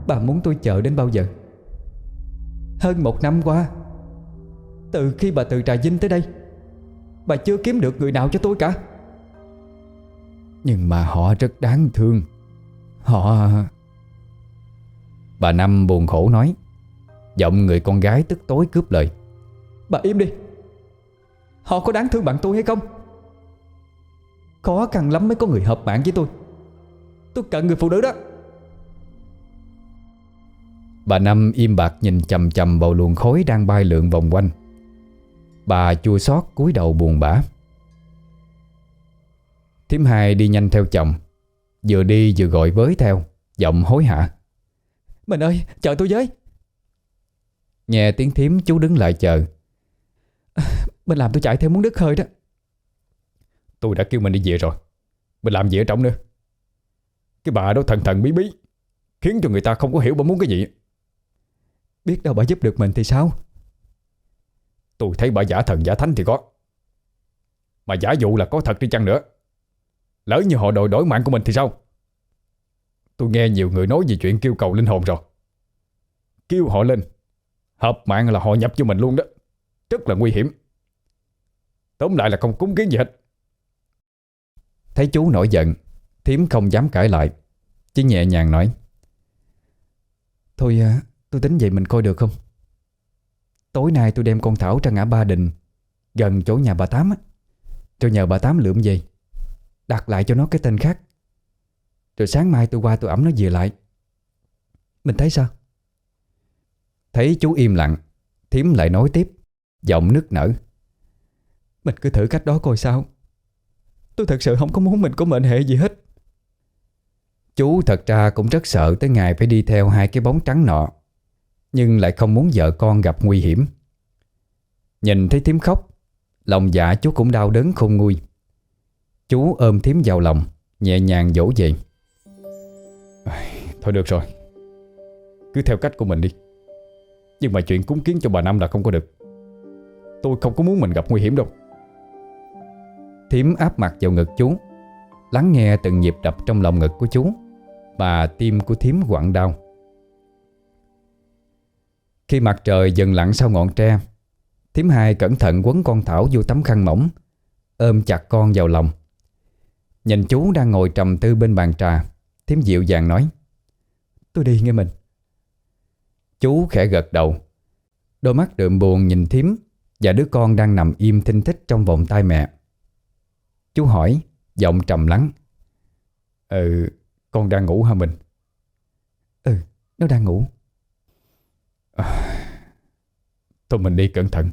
D: Bà muốn tôi chờ đến bao giờ? Hơn một năm qua từ khi bà từ Trà Vinh tới đây. Bà chưa kiếm được người nào cho tôi cả.
C: Nhưng mà họ rất đáng thương. Họ Bà Năm buồn khổ nói Giọng người con gái tức tối cướp lời.
D: Bà im đi. Họ có đáng thương bạn tôi hay không? Khó khăn lắm mới có người hợp bạn với tôi. Tôi cần người phụ nữ đó.
C: Bà Năm im bạc nhìn chầm chầm vào luồng khối đang bay lượn vòng quanh Bà chua xót cúi đầu buồn bã. Thím hai đi nhanh theo chồng Vừa đi vừa gọi với theo Giọng hối hả.
D: Mình ơi chờ tôi với.
C: Nghe tiếng thím chú đứng lại chờ.
D: Mình làm tôi chạy theo muốn đứt hơi đó.
C: Tôi đã kêu mình đi về rồi Mình làm gì ở trong nữa? Cái bà đó thần thần bí bí Khiến cho người ta không có hiểu bà muốn cái gì.
D: Biết đâu bà giúp được mình thì sao
C: Tôi thấy bà giả thần, giả thánh thì có. Mà giả dụ là có thật đi chăng nữa? Lỡ như họ đòi đổi mạng của mình thì sao? Tôi nghe nhiều người nói về chuyện kêu cầu linh hồn rồi. Kêu họ lên Hợp mạng là họ nhập cho mình luôn đó. Rất là nguy hiểm. Tóm lại là không cúng kiến gì hết. Thấy chú nổi giận Thiếm không dám cãi lại, Chỉ nhẹ nhàng nói.
D: Thôi à, tôi tính vậy mình coi được không? Tối nay tôi đem con Thảo ra ngã Ba Đình, Gần chỗ nhà bà Tám á. Tôi nhờ bà Tám lượm về, Đặt lại cho nó cái tên khác. Rồi sáng mai tôi qua tôi ẩm nó về lại. Mình thấy sao?
C: Thấy chú im lặng Thiếm lại nói tiếp, Giọng nức nở.
D: Mình cứ thử cách đó coi sao. Tôi thật sự không có muốn mình có mệnh hệ gì hết.
C: Chú thật ra cũng rất sợ tới ngày phải đi theo hai cái bóng trắng nọ. Nhưng lại không muốn vợ con gặp nguy hiểm. Nhìn thấy thím khóc, Lòng dạ chú cũng đau đớn không nguôi. Chú ôm thím vào lòng, Nhẹ nhàng dỗ về. Thôi được rồi. Cứ theo cách của mình đi. Nhưng mà chuyện cúng kiến cho bà Năm là không có được. Tôi không có muốn mình gặp nguy hiểm đâu. Thím áp mặt vào ngực chú, Lắng nghe từng nhịp đập trong lòng ngực của chú. Và tim của thím quặn đau. Khi mặt trời dần lặn sau ngọn tre, Thím hai cẩn thận quấn con Thảo vô tấm khăn mỏng, Ôm chặt con vào lòng. Nhìn chú đang ngồi trầm tư bên bàn trà, Thím dịu dàng nói,
D: Tôi đi nghe mình.
C: Chú khẽ gật đầu. Đôi mắt đượm buồn nhìn thím Và đứa con đang nằm im thinh thích trong vòng tay mẹ. Chú hỏi, Giọng trầm lắng Ừ con đang ngủ hả mình?
D: Ừ nó đang ngủ
C: à, Thôi mình đi cẩn thận.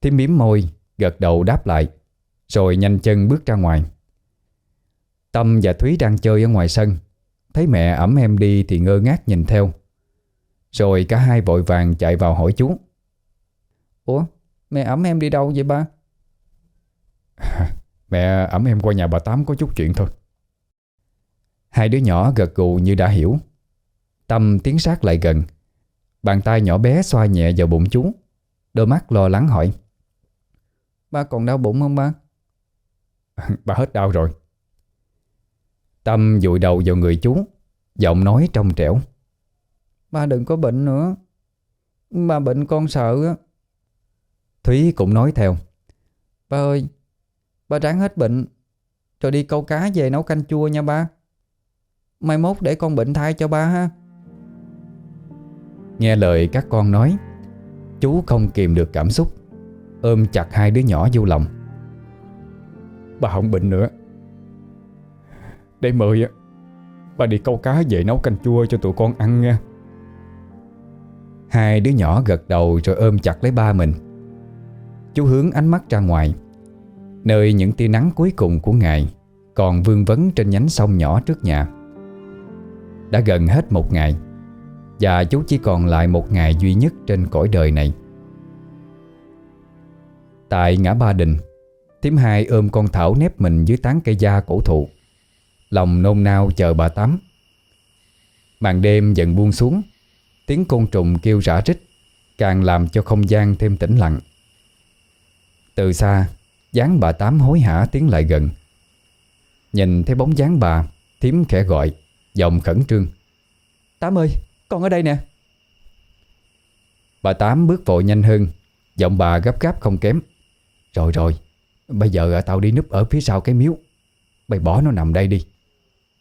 C: Thím miếm môi Gật đầu đáp lại Rồi nhanh chân bước ra ngoài. Tâm và Thúy đang chơi ở ngoài sân. Thấy mẹ ẩm em đi thì ngơ ngác nhìn theo. Rồi cả hai vội vàng chạy vào hỏi chú.
D: Ủa mẹ ẩm em đi đâu vậy ba?
C: Mẹ ẩm em qua nhà bà Tám có chút chuyện thôi. Hai đứa nhỏ gật gù như đã hiểu. Tâm tiến sát lại gần. Bàn tay nhỏ bé xoa nhẹ vào bụng chú.
A: Đôi mắt lo lắng hỏi.
D: Ba còn đau bụng không ba?
C: Ba hết đau rồi.
A: Tâm dụi đầu vào người chú Giọng nói trong trẻo.
D: Ba đừng có bệnh nữa. Ba bệnh con sợ á.
A: Thúy cũng nói theo.
D: Ba ơi Ba ráng hết bệnh Rồi đi câu cá về nấu canh chua nha ba. Mai mốt để con bệnh thai cho ba ha
A: Nghe lời các con nói Chú không kìm được cảm xúc Ôm chặt hai đứa nhỏ vô lòng.
C: Ba không bệnh nữa. Để mời Ba đi câu cá về nấu canh chua cho tụi con ăn nha.
A: Hai đứa nhỏ gật đầu rồi ôm chặt lấy ba mình. Chú hướng ánh mắt ra ngoài. Nơi những tia nắng cuối cùng của ngày Còn vương vấn trên nhánh sông nhỏ trước nhà. Đã gần hết một ngày và chú chỉ còn lại một ngày duy nhất trên cõi đời này. Tại ngã ba đình, Thím hai ôm con Thảo nép mình dưới tán cây da cổ thụ. Lòng nôn nao chờ bà tắm Màn đêm dần buông xuống, Tiếng côn trùng kêu rã rít, Càng làm cho không gian thêm tĩnh lặng. Từ xa, dáng bà Tám hối hả tiến lại gần. Nhìn thấy bóng dáng bà, Thím khẽ gọi, Giọng khẩn trương.
D: Tám ơi con ở đây nè.
A: Bà Tám bước vội nhanh hơn, Giọng bà gấp gáp không kém. Rồi rồi, Bây giờ à, tao đi núp ở phía sau cái miếu. Bày bỏ nó nằm đây đi.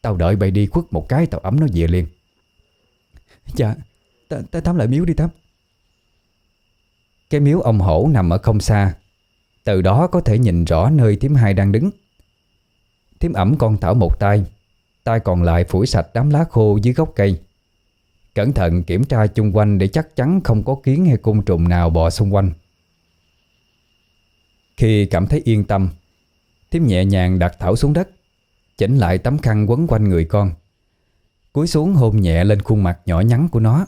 A: Tao đợi bày đi khuất một cái, tao ấm nó về liền.
D: Dạ ta Tám lại miếu đi Tám.
A: Cái miếu ông hổ nằm ở không xa. Từ đó có thể nhìn rõ nơi thím hai đang đứng. Thím ẩm con Thảo một tay tay còn lại phủi sạch đám lá khô dưới gốc cây. Cẩn thận kiểm tra chung quanh để chắc chắn không có kiến hay côn trùng nào bò xung quanh. Khi cảm thấy yên tâm Thím nhẹ nhàng đặt Thảo xuống đất Chỉnh lại tấm khăn quấn quanh người con Cúi xuống hôn nhẹ lên khuôn mặt nhỏ nhắn của nó.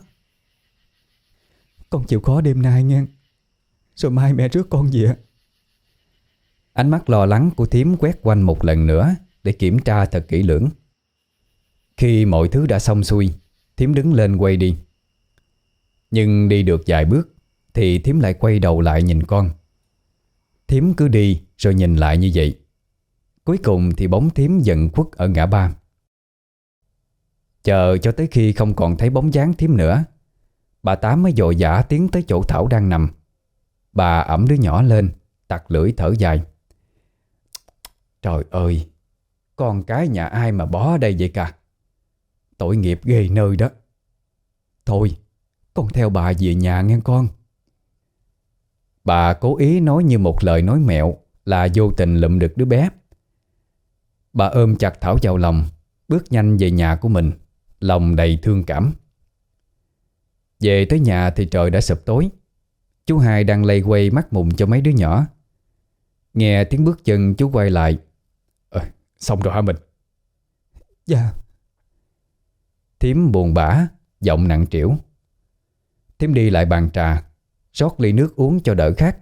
D: Con chịu khó đêm nay nha Rồi mai mẹ rước con về.
A: Ánh mắt lo lắng của thím quét quanh một lần nữa Để kiểm tra thật kỹ lưỡng. Khi mọi thứ đã xong xuôi Thím đứng lên quay đi. Nhưng đi được vài bước Thì thím lại quay đầu lại nhìn con. Thím cứ đi rồi nhìn lại như vậy. Cuối cùng thì bóng thím dần khuất ở ngã ba. Chờ cho tới khi không còn thấy bóng dáng thím nữa, Bà Tám mới dội dã tiến tới chỗ Thảo đang nằm. Bà ẩm đứa nhỏ lên, Tặc lưỡi thở dài. Trời ơi, Con cái nhà ai mà bó ở đây vậy cả? Tội nghiệp ghê nơi đó. Thôi Con theo bà về nhà nghe con. Bà cố ý nói như một lời nói mẹo Là vô tình lụm được đứa bé. Bà ôm chặt Thảo vào lòng Bước nhanh về nhà của mình Lòng đầy thương cảm. Về tới nhà thì trời đã sụp tối. Chú hai đang lây quay mắt mụn cho mấy đứa nhỏ. Nghe tiếng bước chân chú quay lại.
C: À, Xong rồi hả mình?
D: Dạ
A: Thiếm buồn bã, Giọng nặng trĩu. Thiếm đi lại bàn trà, rót ly nước uống cho đỡ khát.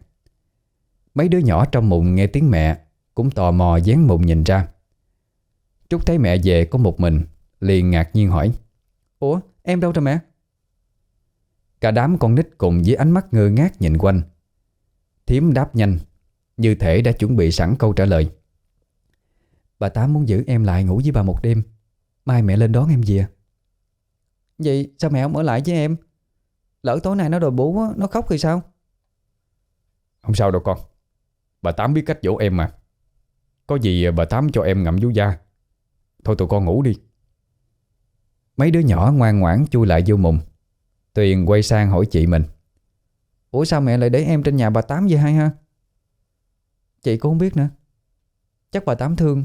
A: Mấy đứa nhỏ trong mụn nghe tiếng mẹ, Cũng tò mò dán mụn nhìn ra. Trúc thấy mẹ về có một mình, Liền ngạc nhiên hỏi,
D: Ủa, em đâu rồi mẹ?
A: Cả đám con nít cùng với ánh mắt ngơ ngác nhìn quanh. Thiếm đáp nhanh, Như thể đã chuẩn bị sẵn câu trả lời.
D: Bà Tám muốn giữ em lại ngủ với bà một đêm. Mai mẹ lên đón em về. Vậy sao mẹ không ở lại với em? Lỡ tối nay nó đòi bú Nó khóc thì sao?
C: Không sao đâu con. Bà Tám biết cách dỗ em mà. Có gì bà Tám cho em ngậm vú da. Thôi tụi con ngủ đi.
A: Mấy đứa nhỏ ngoan ngoãn chui lại vô mùng. Tuyền quay sang hỏi chị mình.
D: Ủa sao mẹ lại để em trên nhà bà Tám vậy hay ha? Chị cũng không biết nữa. Chắc bà Tám thương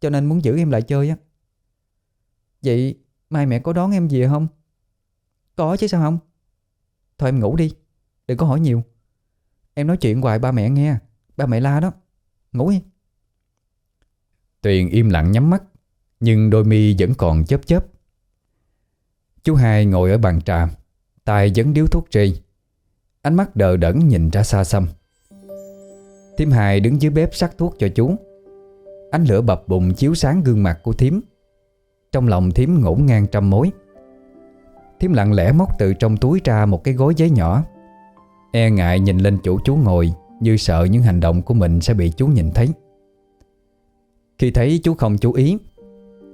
D: Cho nên muốn giữ em lại chơi á. Vậy mai mẹ có đón em về không? Có chứ sao không? Thôi em ngủ đi, Đừng có hỏi nhiều. Em nói chuyện hoài ba mẹ nghe, Ba mẹ la đó. Ngủ đi.
A: Tuyền im lặng nhắm mắt, Nhưng đôi mi vẫn còn chớp chớp. Chú hai ngồi ở bàn trà, tay vấn điếu thuốc trì. Ánh mắt đờ đẫn nhìn ra xa xăm. Thím hai đứng dưới bếp sắc thuốc cho chú. Ánh lửa bập bùng chiếu sáng gương mặt của thím. Trong lòng thím ngổn ngang trăm mối. Thím lặng lẽ móc từ trong túi ra một cái gói giấy nhỏ. E ngại nhìn lên chủ chú ngồi, Như sợ những hành động của mình sẽ bị chú nhìn thấy. Khi thấy chú không chú ý,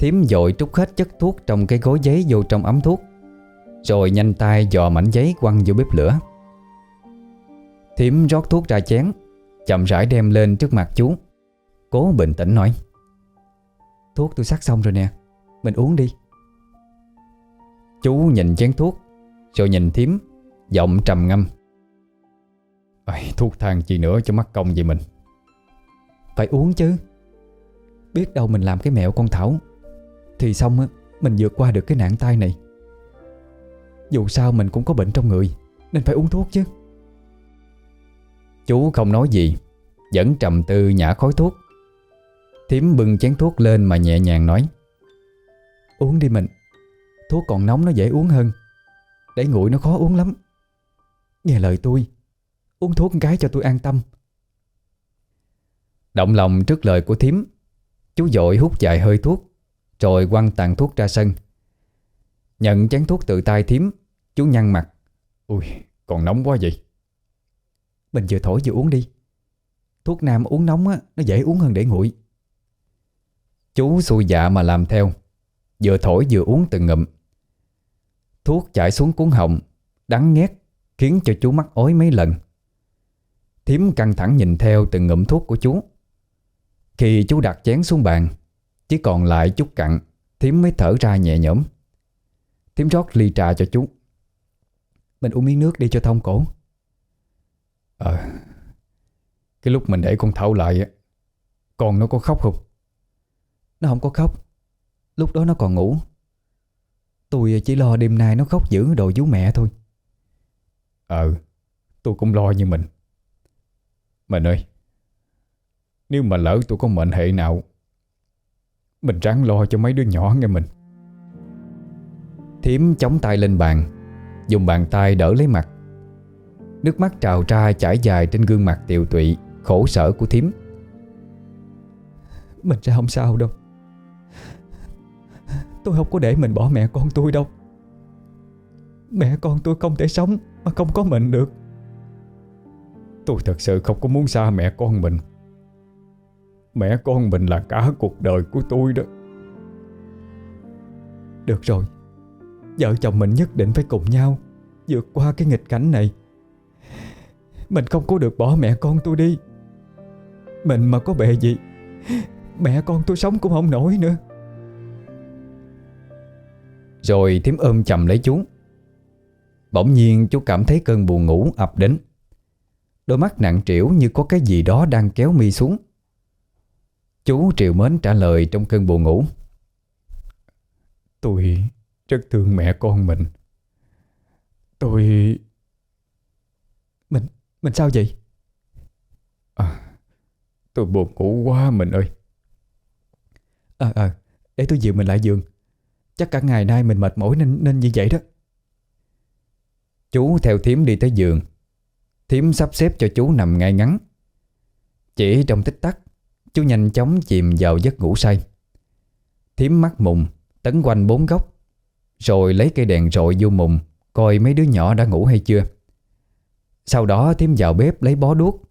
A: thím dội trút hết chất thuốc Trong cái gối giấy vô trong ấm thuốc, Rồi nhanh tay dò mảnh giấy quăng vô bếp lửa. Thím rót thuốc ra chén, Chậm rãi đem lên trước mặt chú. Cố bình tĩnh nói, Thuốc tôi sắc xong rồi nè. Mình uống đi. Chú nhìn chén thuốc Rồi nhìn thím Giọng trầm ngâm.
C: Ây, Thuốc thang chi nữa cho mắc công gì mình.
D: Phải uống chứ. Biết đâu mình làm cái mẹo con Thảo. Thì xong á Mình vượt qua được cái nạn tai này. Dù sao mình cũng có bệnh trong người Nên phải uống thuốc chứ.
A: Chú không nói gì Vẫn trầm tư nhả khói thuốc. Thiếm bưng chén thuốc lên mà nhẹ nhàng nói.
D: Uống đi mình. Thuốc còn nóng nó dễ uống hơn. Để nguội nó khó uống lắm. Nghe lời tôi. Uống thuốc cái cho tôi an tâm.
A: Động lòng trước lời của thím. Chú dội hút dài hơi thuốc, Rồi quăng tàn thuốc ra sân. Nhận chén thuốc từ tay thím, Chú nhăn mặt.
C: Ui, còn nóng quá vậy.
D: Mình vừa thổi vừa uống đi. Thuốc nam uống nóng á, Nó dễ uống hơn để nguội.
A: Chú xui dạ mà làm theo. Vừa thổi vừa uống từng ngụm. Thuốc chảy xuống cuốn họng, Đắng nghét, Khiến cho chú mắc ối mấy lần. Thiếm căng thẳng nhìn theo từng ngụm thuốc của chú. Khi chú đặt chén xuống bàn, Chỉ còn lại chút cặn Thiếm mới thở ra nhẹ nhõm. Thiếm rót ly trà cho chú.
D: Mình uống miếng nước đi cho thông cổ.
C: Ờ Cái lúc mình để con Thảo lại Con nó có khóc không?
D: Nó không có khóc. Lúc đó nó còn ngủ. Tôi chỉ lo đêm nay nó khóc giữ đồ vú mẹ thôi.
C: Ờ Tôi cũng lo như mình. Mình ơi Nếu mà lỡ tôi có mệnh hệ nào Mình ráng lo cho mấy đứa nhỏ nghe mình.
A: Thiếm chống tay lên bàn Dùng bàn tay đỡ lấy mặt. Nước mắt trào ra chảy dài trên gương mặt tiều tụy Khổ sở của Thiếm
D: Mình sẽ không sao đâu Tôi không có để mình bỏ mẹ con tôi đâu. Mẹ con tôi không thể sống Mà không có mình được.
C: Tôi thật sự không có muốn xa mẹ con mình. Mẹ con mình là cả cuộc đời của tôi đó.
D: Được rồi. Vợ chồng mình nhất định phải cùng nhau Vượt qua cái nghịch cảnh này. Mình không có được bỏ mẹ con tôi đi. Mình mà có bệ gì, Mẹ con tôi sống cũng không nổi nữa.
A: Rồi Thiếm ôm chầm lấy chú. Bỗng nhiên chú cảm thấy cơn buồn ngủ ập đến. Đôi mắt nặng trĩu như có cái gì đó đang kéo mi xuống. Chú triều mến trả lời trong cơn buồn ngủ.
C: Tôi rất thương mẹ con mình. Tôi...
D: Mình, mình sao vậy?
C: À, tôi buồn ngủ quá mình ơi.
D: Ờ ờ, để tôi dịu mình lại giường Chắc cả ngày nay mình mệt mỏi nên nên như vậy đó.
A: Chú theo Thiếm đi tới giường. Thiếm sắp xếp cho chú nằm ngay ngắn. Chỉ trong tích tắc, Chú nhanh chóng chìm vào giấc ngủ say. Thiếm mắt mùng, Tấn quanh bốn góc, Rồi lấy cây đèn rội vô mùng, Coi mấy đứa nhỏ đã ngủ hay chưa. Sau đó Thiếm vào bếp lấy bó đuốc,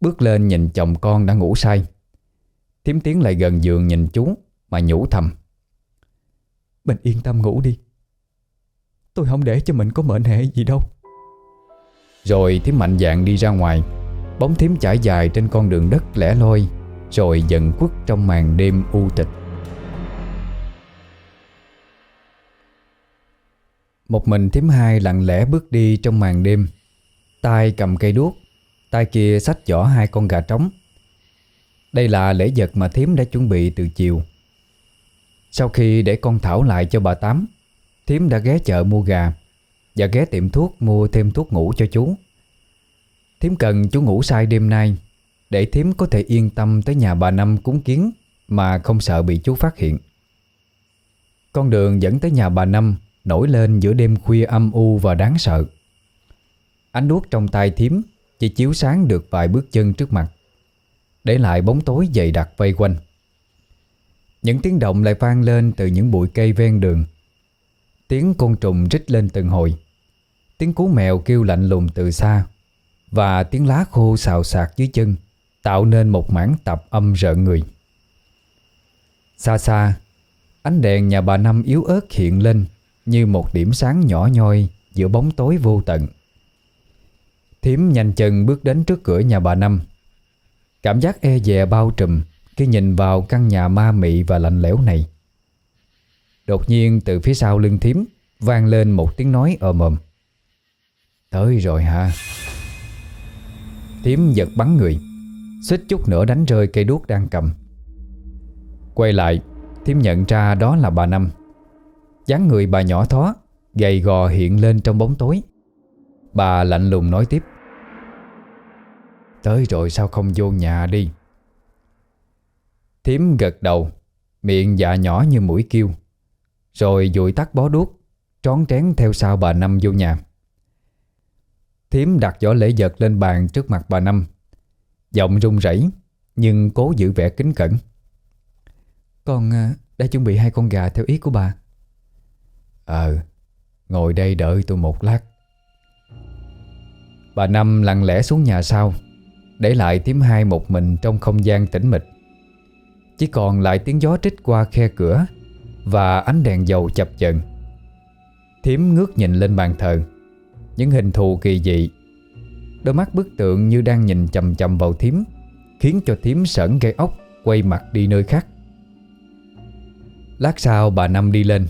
A: Bước lên nhìn chồng con đã ngủ say. Thiếm tiến lại gần giường nhìn chú Mà nhủ thầm.
D: Mình yên tâm ngủ đi. Tôi không để cho mình có mệnh hệ gì đâu.
A: Rồi thím mạnh dạn đi ra ngoài. Bóng thím trải dài trên con đường đất lẻ loi, Rồi dần khuất trong màn đêm u tịch. Một mình thím hai lặng lẽ bước đi trong màn đêm. Tay cầm cây đuốc tay kia sách giỏ hai con gà trống. Đây là lễ vật mà thím đã chuẩn bị từ chiều. Sau khi để con Thảo lại cho bà Tám Thiếm đã ghé chợ mua gà Và ghé tiệm thuốc mua thêm thuốc ngủ cho chú. Thiếm cần chú ngủ say đêm nay Để Thiếm có thể yên tâm tới nhà bà Năm cúng kiến Mà không sợ bị chú phát hiện. Con đường dẫn tới nhà bà Năm Nổi lên giữa đêm khuya âm u và đáng sợ. Ánh đuốc trong tay Thiếm Chỉ chiếu sáng được vài bước chân trước mặt, Để lại bóng tối dày đặc vây quanh. Những tiếng động lại vang lên từ những bụi cây ven đường. Tiếng côn trùng rít lên từng hồi. Tiếng cú mèo kêu lạnh lùng từ xa. Và tiếng lá khô xào xạc dưới chân, Tạo nên một mảng tập âm rợn người. Xa xa, Ánh đèn nhà bà Năm yếu ớt hiện lên Như một điểm sáng nhỏ nhoi Giữa bóng tối vô tận. Thiếm nhanh chân bước đến trước cửa nhà bà Năm. Cảm giác e dè bao trùm. Khi nhìn vào căn nhà ma mị và lạnh lẽo này. Đột nhiên, từ phía sau lưng Thím, Vang lên một tiếng nói ồm ồm. Tới rồi hả? Thím giật bắn người Xích chút nữa đánh rơi cây đuốc đang cầm. Quay lại, Thím nhận ra đó là bà Năm. Dáng người bà nhỏ thó, Gầy gò hiện lên trong bóng tối. Bà lạnh lùng nói tiếp. Tới rồi sao không vô nhà đi? Thiếm gật đầu Miệng dạ nhỏ như mũi kêu Rồi dụi tắt bó đuốc Trón trén theo sau bà Năm vô nhà. Thiếm đặt giỏ lễ vật lên bàn trước mặt bà Năm. Giọng run rẩy Nhưng cố giữ vẻ kính cẩn.
D: Con à, đã chuẩn bị hai con gà theo ý của bà.
A: Ờ Ngồi đây đợi tôi một lát. Bà Năm lặng lẽ xuống nhà sau Để lại tím hai một mình trong không gian tĩnh mịch chỉ còn lại tiếng gió trích qua khe cửa Và ánh đèn dầu chập chờn. Thiếm ngước nhìn lên bàn thờ. Những hình thù kỳ dị. Đôi mắt bức tượng như đang nhìn chầm chầm vào thiếm Khiến cho thiếm sởn gây ốc, Quay mặt đi nơi khác. Lát sau bà Năm đi lên.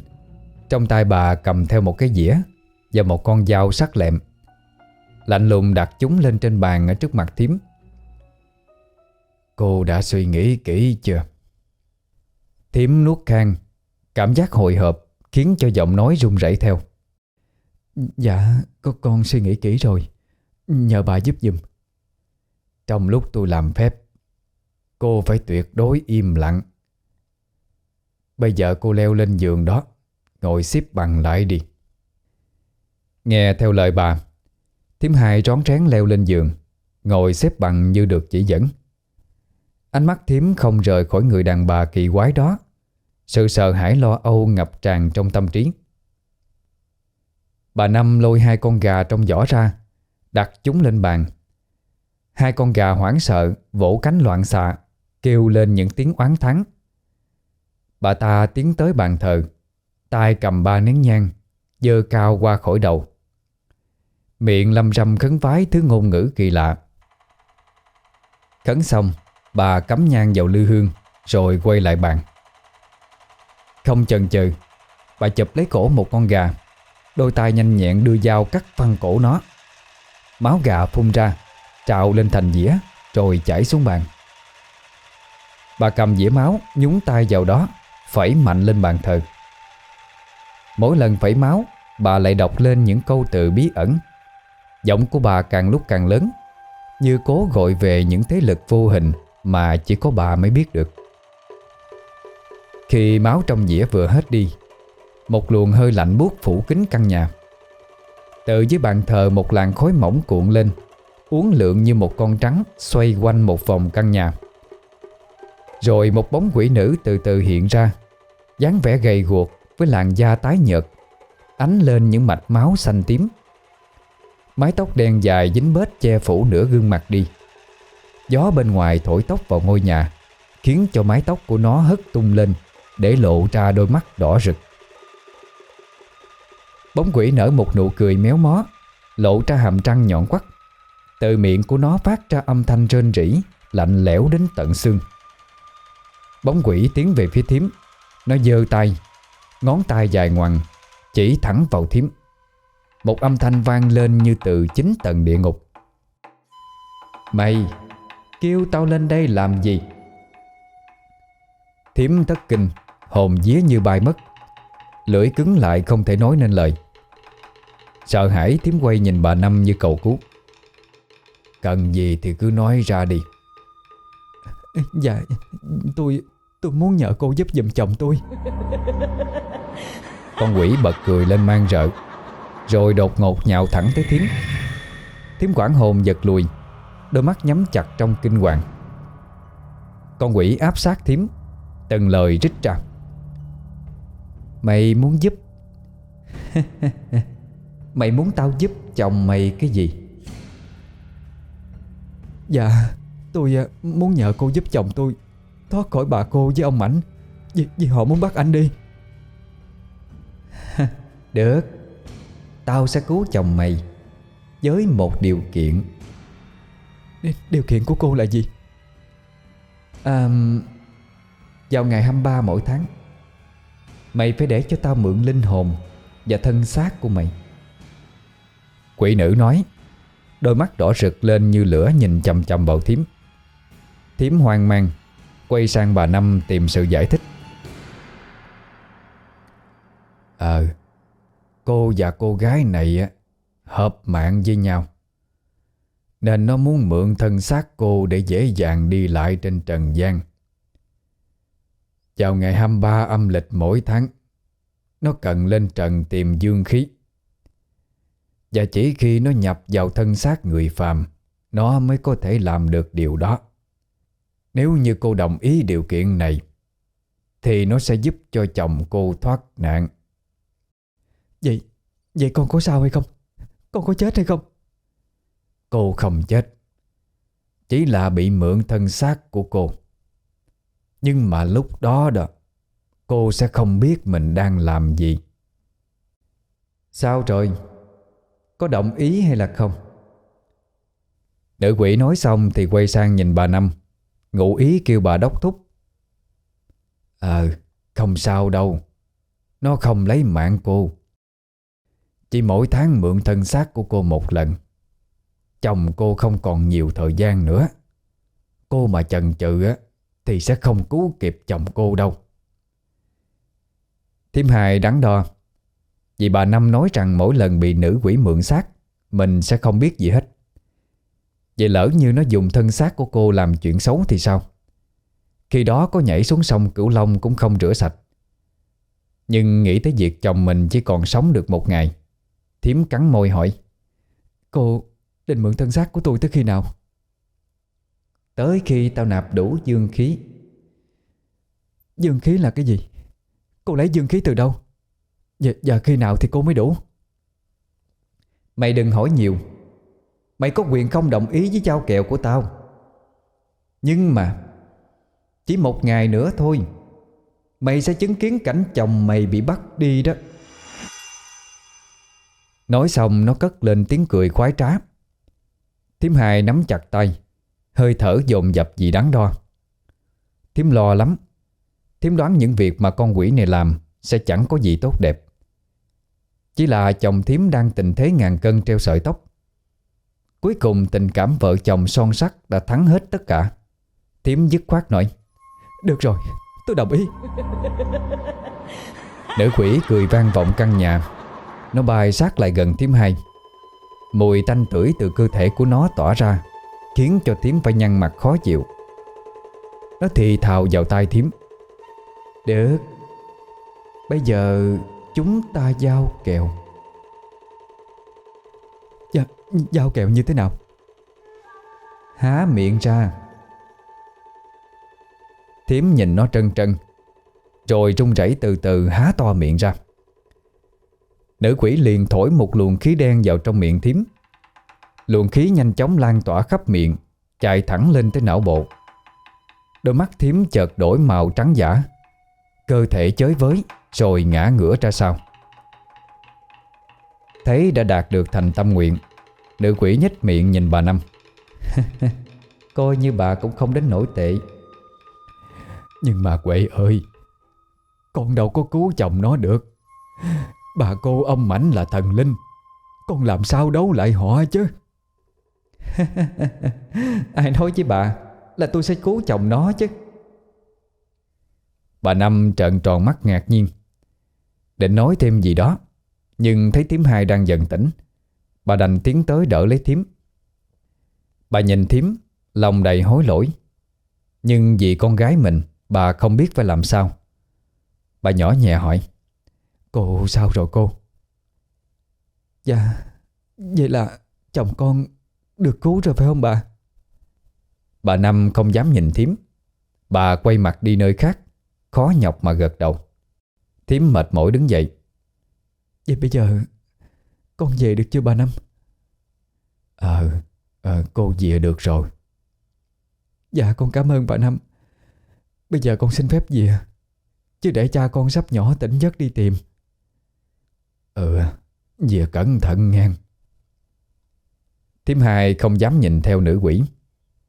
A: Trong tay bà cầm theo một cái dĩa Và một con dao sắc lẹm. Lạnh lùng đặt chúng lên trên bàn Ở trước mặt thiếm Cô đã suy nghĩ kỹ chưa? Thiếm nuốt khang. Cảm giác hồi hộp Khiến cho giọng nói run rẩy theo.
D: Dạ có con suy nghĩ kỹ rồi. Nhờ bà giúp giùm.
A: Trong lúc tôi làm phép, Cô phải tuyệt đối im lặng. Bây giờ cô leo lên giường đó, Ngồi xếp bằng lại đi. Nghe theo lời bà Thiếm hai rón rén leo lên giường, Ngồi xếp bằng như được chỉ dẫn. Ánh mắt Thiếm không rời khỏi người đàn bà kỳ quái đó. Sự sợ hãi lo âu ngập tràn trong tâm trí. Bà Năm lôi hai con gà trong giỏ ra, Đặt chúng lên bàn. Hai con gà hoảng sợ, Vỗ cánh loạn xạ, Kêu lên những tiếng oán thắng Bà ta tiến tới bàn thờ, tay cầm ba nén nhang Dơ cao qua khỏi đầu. Miệng lâm râm khấn vái thứ ngôn ngữ kỳ lạ. Khấn xong, Bà cắm nhang vào lư hương, Rồi quay lại bàn. Không chần chừ, Bà chụp lấy cổ một con gà. Đôi tay nhanh nhẹn đưa dao cắt phân cổ nó. Máu gà phun ra, Trào lên thành dĩa, Rồi chảy xuống bàn. Bà cầm dĩa máu, Nhúng tay vào đó, Phẩy mạnh lên bàn thờ. Mỗi lần phẩy máu, Bà lại đọc lên những câu từ bí ẩn. Giọng của bà càng lúc càng lớn, Như cố gọi về những thế lực vô hình Mà chỉ có bà mới biết được. Khi máu trong dĩa vừa hết đi, Một luồng hơi lạnh buốt phủ kín căn nhà. Từ dưới bàn thờ một làn khói mỏng cuộn lên, Uốn lượn như một con trắng Xoay quanh một vòng căn nhà. Rồi một bóng quỷ nữ từ từ hiện ra, dáng vẻ gầy guộc Với làn da tái nhợt, Ánh lên những mạch máu xanh tím. Mái tóc đen dài dính bết che phủ nửa gương mặt đi. Gió bên ngoài thổi tóc vào ngôi nhà, Khiến cho mái tóc của nó hất tung lên. Để lộ ra đôi mắt đỏ rực. Bóng quỷ nở một nụ cười méo mó, Lộ ra hàm răng nhọn quắt Từ miệng của nó phát ra âm thanh rên rỉ, Lạnh lẽo đến tận xương. Bóng quỷ tiến về phía thím. Nó giơ tay, Ngón tay dài ngoằng, Chỉ thẳng vào thím. Một âm thanh vang lên như từ chính tầng địa ngục. Mày, Kêu tao lên đây làm gì? Thiếm thất kinh. Hồn vía như bay mất. Lưỡi cứng lại không thể nói nên lời. Sợ hãi Thiếm quay nhìn bà Năm như cầu cứu. Cần gì thì cứ nói ra đi.
D: Dạ Tôi Tôi muốn nhờ cô giúp giùm chồng tôi.
A: Con quỷ bật cười lên mang rợ Rồi đột ngột nhào thẳng tới Thiếm Thiếm quảng hồn giật lùi Đôi mắt nhắm chặt trong kinh hoàng. Con quỷ áp sát Thiếm Từng lời rít ra Mày muốn giúp. Mày muốn tao giúp chồng mày cái gì?
D: Dạ Tôi à, muốn nhờ cô giúp chồng tôi Thoát khỏi bà cô với ông Mảnh Vì, vì họ muốn bắt anh đi.
A: Được. Tao sẽ cứu chồng mày Với một điều kiện.
D: Điều kiện của cô là gì?
A: à, Vào ngày 23 mỗi tháng Mày phải để cho tao mượn linh hồn Và thân xác của mày. Quỷ nữ nói, Đôi mắt đỏ rực lên như lửa nhìn chầm chầm vào thím. Thím hoang mang, Quay sang bà Năm tìm sự giải thích. Ờ Cô và cô gái này Hợp mạng với nhau. Nên nó muốn mượn thân xác cô Để dễ dàng đi lại trên trần gian. Vào ngày 23 âm lịch mỗi tháng Nó cần lên trần tìm dương khí. Và chỉ khi nó nhập vào thân xác người phàm Nó mới có thể làm được điều đó. Nếu như cô đồng ý điều kiện này Thì nó sẽ giúp cho chồng cô thoát nạn.
D: Vậy Vậy con có sao hay không? Con có chết hay không?
A: Cô không chết Chỉ là bị mượn thân xác của cô nhưng mà lúc đó đó, Cô sẽ không biết mình đang làm gì. Sao trời? Có đồng ý hay là không? Nữ quỷ nói xong Thì quay sang nhìn bà Năm. Ngụ ý kêu bà đốc thúc. Ờ Không sao đâu. Nó không lấy mạng cô. Chỉ mỗi tháng mượn thân xác của cô một lần. Chồng cô không còn nhiều thời gian nữa. Cô mà chần chừ á thì sẽ không cứu kịp chồng cô đâu. Thím hài đắn đo, Vì bà Năm nói rằng mỗi lần bị nữ quỷ mượn xác, Mình sẽ không biết gì hết. Vậy lỡ như nó dùng thân xác của cô làm chuyện xấu thì sao? Khi đó có nhảy xuống sông Cửu Long cũng không rửa sạch. Nhưng nghĩ tới việc chồng mình chỉ còn sống được một ngày Thiếm cắn môi hỏi,
D: Cô định mượn thân xác của tôi tới khi nào?
A: Tới khi tao nạp đủ dương khí
D: Dương khí là cái gì? Cô lấy dương khí từ đâu? Và, và khi nào thì cô mới đủ?
A: Mày đừng hỏi nhiều Mày có quyền không đồng ý với trao kẹo của tao Nhưng mà Chỉ một ngày nữa thôi Mày sẽ chứng kiến cảnh chồng mày bị bắt đi đó Nói xong nó cất lên tiếng cười khoái trá Thím Hài nắm chặt tay Hơi thở dồn dập vì đắn đo. Thím lo lắm. Thím đoán những việc mà con quỷ này làm Sẽ chẳng có gì tốt đẹp. Chỉ là chồng thím đang tình thế ngàn cân treo sợi tóc. Cuối cùng tình cảm vợ chồng son sắc Đã thắng hết tất cả. Thím dứt khoát nói
D: Được rồi, tôi đồng ý.
A: Nữ quỷ cười vang vọng căn nhà. Nó bay sát lại gần thím hai. Mùi tanh tưởi từ cơ thể của nó tỏa ra Khiến cho thím phải nhăn mặt khó chịu. Nó thì thào vào tai thím. Được Bây giờ chúng ta giao kẹo
D: Dạ, giao kẹo như thế nào?
A: Há miệng ra. Thím nhìn nó trân trân Rồi trung rẩy từ từ há to miệng ra. Nữ quỷ liền thổi một luồng khí đen vào trong miệng thím. Luồng khí nhanh chóng lan tỏa khắp miệng, Chạy thẳng lên tới não bộ. Đôi mắt thím chợt đổi màu trắng giả. Cơ thể chới với, Rồi ngã ngửa ra sau. Thấy đã đạt được thành tâm nguyện, Nữ quỷ nhếch miệng nhìn bà Năm. Coi như bà cũng không đến nổi tệ.
D: Nhưng mà quệ ơi, Con đâu có cứu chồng nó được. Bà cô ông mảnh là thần linh, Con làm sao đấu lại họ chứ?
A: Ai nói với bà Là tôi sẽ cứu chồng nó chứ? Bà Năm trợn tròn mắt ngạc nhiên. Định nói thêm gì đó, Nhưng thấy thím hai đang dần tỉnh. Bà đành tiến tới đỡ lấy thím. Bà nhìn thím, Lòng đầy hối lỗi. Nhưng vì con gái mình, Bà không biết phải làm sao. Bà nhỏ nhẹ hỏi,
D: Cô sao rồi cô? Dạ Vậy là chồng con được cứu rồi phải không bà?
A: Bà Năm không dám nhìn thím. Bà quay mặt đi nơi khác Khó nhọc mà gật đầu. Thím mệt mỏi đứng dậy.
D: Vậy bây giờ Con về được chưa bà Năm?
A: Ờ, ờ Cô về được rồi.
D: Dạ con cảm ơn bà Năm. Bây giờ con xin phép về Chứ để cha con sắp nhỏ tỉnh giấc đi tìm.
B: Ừ Về cẩn thận ngang Thím hai không dám nhìn theo nữ quỷ,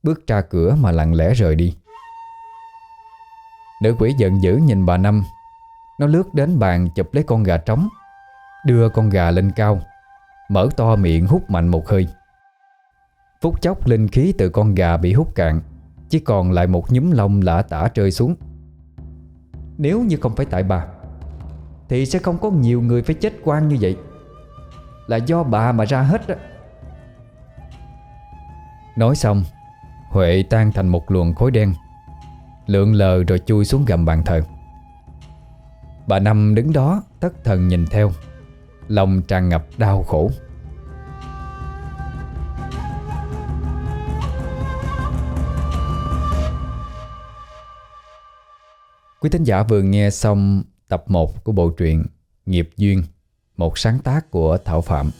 B: Bước ra cửa mà lặng lẽ rời đi. Nữ quỷ giận dữ nhìn bà Năm. Nó lướt đến bàn chụp lấy con gà trống, Đưa con gà lên cao, Mở to miệng hút mạnh một hơi. Phút chốc linh khí từ con gà bị hút cạn, Chỉ còn lại một nhúm lông lả tả rơi xuống. Nếu như không phải tại bà, Thì sẽ không có nhiều người phải chết quan như vậy. Là do bà mà ra hết đó Nói xong, Huệ tan thành một luồng khối đen, Lượn lờ rồi chui xuống gầm bàn thờ. Bà Năm đứng đó Tất thần nhìn theo, Lòng tràn ngập đau khổ. Quý thính giả vừa nghe xong tập 1 của bộ truyện Nghiệp Duyên, Một sáng tác của Thảo Phạm.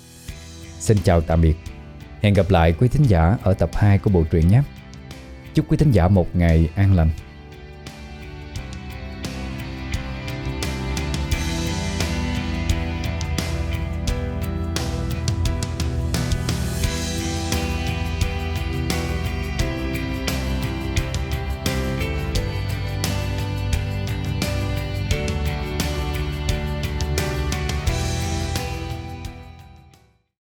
B: Xin chào tạm biệt. Hẹn gặp lại quý thính giả ở tập 2 của bộ truyện nhé. Chúc quý thính giả một ngày an lành.